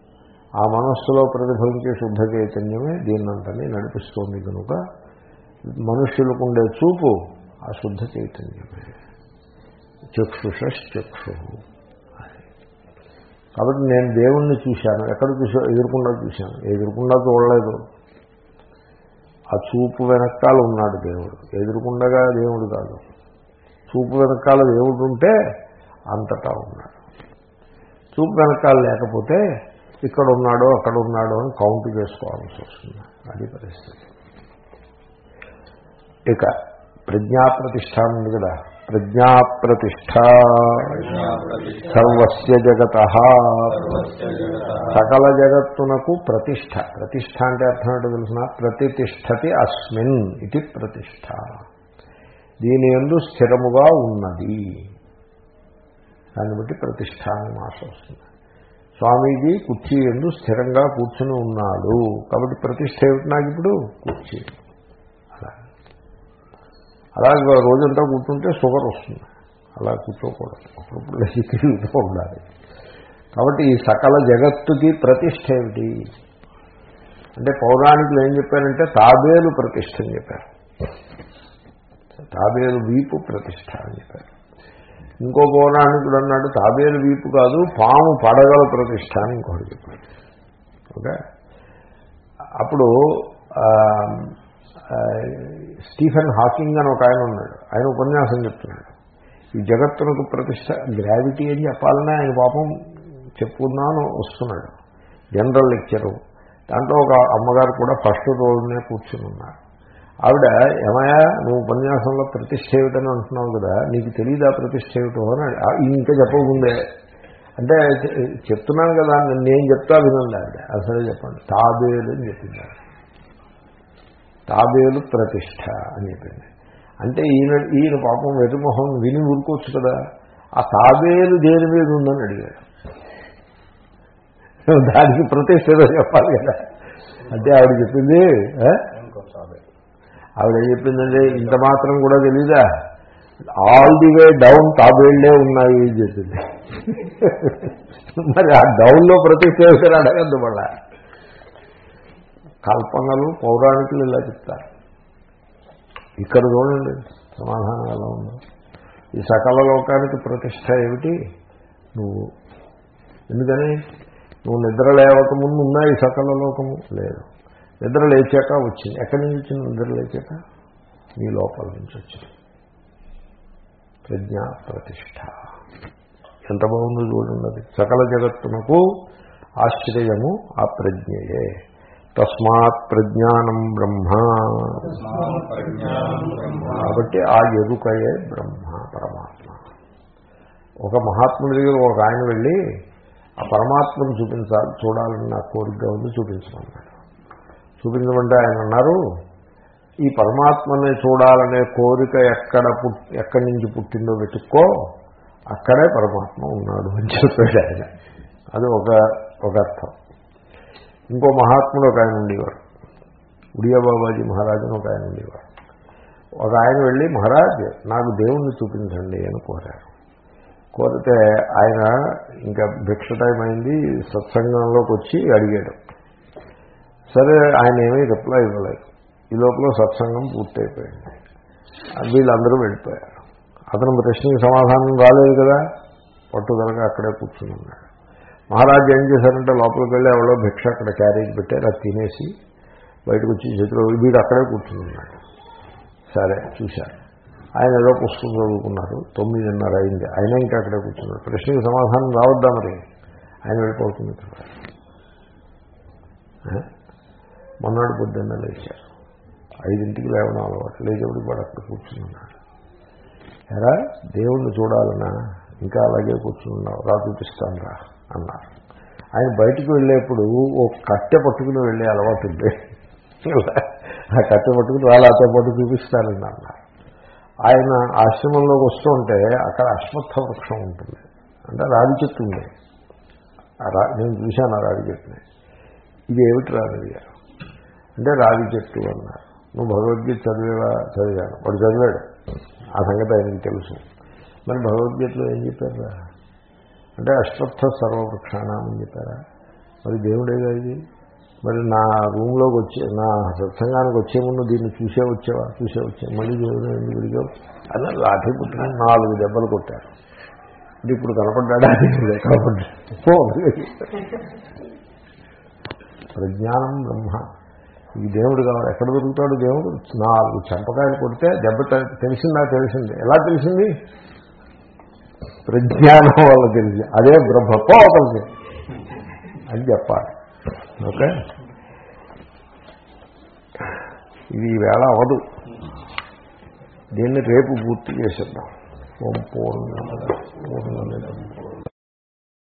S1: ఆ మనస్సులో ప్రతిఫలించే శుద్ధ చైతన్యమే దీన్నంతని నడిపిస్తోంది కనుక మనుష్యులకు ఉండే చూపు ఆ శుద్ధ చైతన్యమే. చక్షుషక్షు కాబట్టి నేను దేవుణ్ణి చూశాను. ఎక్కడ చూసా ఎదురుకుండా చూశాను. ఎదురుకుండా చూడలేదు. ఆ చూపు వెనకాల ఉన్నాడు దేవుడు. ఎదురుకుండగా దేవుడు కాదు. చూపు వెనకాల దేవుడు ఉంటే అంతటా ఉన్నాడు. చూపు వెనకాల లేకపోతే ఇక్కడ ఉన్నాడో అక్కడ ఉన్నాడో అని కౌంట్ చేసుకోవాల్సి వస్తుంది. అది పరిస్థితి. ఇక ప్రజ్ఞాప్రతిష్టానం ఉంది కదా. ప్రజ్ఞాప్రతిష్ట సర్వస్య జగత. సకల జగత్తునకు ప్రతిష్ట ప్రతిష్ట అంటే అర్థం ఏంటో తెలిసిన? ప్రతిష్టతి అస్మిన్ ఇది ప్రతిష్ట దీని ఎందు స్థిరముగా ఉన్నది. దాన్ని బట్టి ప్రతిష్ట అని మాట వస్తుంది. స్వామీజీ కుర్చీ ఎందు స్థిరంగా కూర్చుని ఉన్నాడు. కాబట్టి ప్రతిష్ట ఏమిటి నాకు ఇప్పుడు? కుర్చీ. అలాగే రోజంతా కూర్చుంటే షుగర్ వస్తుంది. అలా కూర్చోకూడదు. అప్పుడప్పుడు లేచి ఉండాలి. కాబట్టి ఈ సకల జగత్తుకి ప్రతిష్ట ఏమిటి? అంటే పౌరాణికులు ఏం చెప్పారంటే తాబేలు ప్రతిష్ట అని చెప్పారు. తాబేలు వీపు ప్రతిష్ట అని చెప్పారు. ఇంకో పౌరాణికుడు అన్నాడు తాబేలు వీపు కాదు పాము పడగల ప్రతిష్ట అని ఇంకోటి చెప్పాడు ఓకే? అప్పుడు స్టీఫెన్ హాకింగ్ అని ఒక ఆయన ఉన్నాడు. ఆయన ఉపన్యాసం చెప్తున్నాడు. ఈ జగత్తునకు ప్రతిష్ట గ్రావిటీ అని చెప్పాలని ఆయన పాపం చెప్పుకున్నాను వస్తున్నాడు. General lecture. దాంట్లో ఒక అమ్మగారు కూడా ఫస్ట్ రోజునే కూర్చుని ఉన్నారు. ఆవిడ ఏమయ్యా నువ్వు ఉపన్యాసంలో ప్రతిష్ట ఏమిటని అంటున్నావు కదా నీకు తెలియదా ప్రతిష్ట ఏమిటో? అని ఇంకా చెప్పకముందే. అంటే చెప్తున్నాను కదా నేను- చెప్తా వినండి ఆవిడ అసలే చెప్పండి. తాబేలు అని చెప్పింది. తాబేలు ప్రతిష్ట అని చెప్పింది. అంటే ఈయన ఈయన పాపం వెతుమొహం విని ఊరుకోవచ్చు కదా. ఆ తాబేలు దేని మీద ఉందని అడిగాడు. దానికి ప్రతిష్ట చెప్పాలి కదా. అంటే ఆవిడ చెప్పింది ఆవిడ ఏం చెప్పిందంటే ఇంత మాత్రం కూడా తెలీదా? ఆల్ ది వే డౌన్ తాబేళ్ళే ఉన్నాయి అని చెప్పింది. మరి ఆ డౌన్లో ప్రతిష్ట అడగద్దు మళ్ళా. కల్పనలు పౌరాణికులు ఇలా చెప్తారు. ఇక్కడ చూడండి సమాధానం ఎలా ఉందో. ఈ సకల లోకానికి ప్రతిష్ట ఏమిటి? నువ్వు. ఎందుకని? నువ్వు నిద్ర లేవక ముందు ఉన్నాయి సకల లోకము లేదు. నిద్ర లేచాక వచ్చింది. ఎక్కడి నుంచి వచ్చింది? నిద్ర లేచాక నీ లోపల నుంచి వచ్చింది. ప్రజ్ఞా ప్రతిష్ట. ఎంత బాగుందో చూడండి సకల జగత్తునకు ఆశ్రయము ఆ ప్రజ్ఞయే. తస్మాత్ ప్రజ్ఞానం బ్రహ్మ. కాబట్టి ఆ ఎరుకయే బ్రహ్మ పరమాత్మ. ఒక మహాత్ముడి దగ్గర ఒక ఆయన వెళ్ళి ఆ పరమాత్మను చూపించాలి చూడాలని నా కోరికగా ఉంది చూపించమన్నాడు. చూపించమంటే ఆయన అన్నారు ఈ పరమాత్మని చూడాలనే కోరిక ఎక్కడ ఎక్కడి నుంచి పుట్టిందో వెతుక్కో అక్కడే పరమాత్మ ఉన్నాడు అని చెప్పాడు ఆయన. అది ఒక ఒక అర్థం. ఇంకో మహాత్ముడు ఒక ఆయన ఉండేవారు. ఉడియాబాబాజీ మహారాజు ఒక ఆయన ఉండేవారు. ఒక ఆయన వెళ్ళి మహారాజ్ నాకు దేవుణ్ణి చూపించండి అని కోరారు. కోరితే ఆయన ఇంకా భిక్ష టైం అయింది సత్సంగంలోకి వచ్చి అడిగాడు. సరే ఆయన ఏమీ రిప్లై ఇవ్వలేదు. ఈ లోపల సత్సంగం పూర్తయిపోయింది. వీళ్ళందరూ వెళ్ళిపోయారు. అతను ప్రశ్నకి సమాధానం రాలేదు కదా? పట్టుదలగా అక్కడే కూర్చుని ఉన్నాడు. మహారాజు ఏం చేశారంటే లోపలికి వెళ్ళి ఎవరో భిక్ష అక్కడ క్యారేజ్ పెట్టారు అది తినేసి బయటకు వచ్చి చేతిలో వీడు అక్కడే కూర్చుంటున్నాడు సరే చూశారు. ఆయన ఏదో పుస్తకం చదువుకున్నారు. తొమ్మిదిన్నర అయింది. ఆయన ఇంకా అక్కడే కూర్చున్నారు ప్రశ్నకి సమాధానం రావద్దా మరి? ఆయన వెళ్ళిపోతుంది ఏ? మొన్నటి పొద్దున్న లేచారు. ఐదింటికి లేవడం అలవాటు. లేచేపటికి వాడు అక్కడ కూర్చుని ఉన్నాడు ఎరా దేవుణ్ణి చూడాలన్నా ఇంకా అలాగే కూర్చున్నావు. రా చూపిస్తాను రా అన్నారు. ఆయన బయటకు వెళ్ళేప్పుడు ఓ కట్టె పట్టుకుని వెళ్ళే అలవాటు ఉంది. ఆ కట్టె పట్టుకుని వాళ్ళతో పాటు చూపిస్తానండి అన్నారు. ఆయన ఆశ్రమంలోకి వస్తుంటే అక్కడ అశ్వత్థ వృక్షం ఉంటుంది. అంటే రావి చెట్టు ఉంది. నేను చూశాను ఆ రావి చెట్టుని. ఇది ఏమిటి రావి అంటే రావి చెట్టు అన్నారు. నువ్వు భగవద్గీత చదివేవా? చదివాను. వాడు చదివాడు. ఆ సంగతి ఆయనకి తెలుసు. మరి భగవద్గీతలో ఏం చెప్పారు? అంటే అశ్వత్థ సర్వవృక్షాణం అని చెప్పారా? మరి దేవుడేగా ఇది? మరి నా రూమ్లోకి వచ్చే నా సత్సంగానికి వచ్చే ముందు దీన్ని చూసే వచ్చేవా? చూసే వచ్చే మళ్ళీ దేవుడు ఎందుకు విడిగావు అని లాఠీ పుట్టిన నాలుగు దెబ్బలు కొట్టారు. ఇది ఇప్పుడు కనపడ్డా. ప్రజ్ఞానం బ్రహ్మ. ఈ దేవుడు కావాలి. ఎక్కడ దొరుకుతాడు దేవుడు? నాలుగు చంపకాయలు కొడితే దెబ్బ తెలిసిందా? తెలిసింది. ఎలా తెలిసింది? ప్రజ్ఞానం వల్ల తెలిసి అదే బ్రహ్మ పోతలకి అని చెప్పాలి. ఓకే? ఇది ఈవేళ అవదు. దీన్ని రేపు పూర్తి చేసేద్దాం. ఓం పూర్ణ పూర్ణ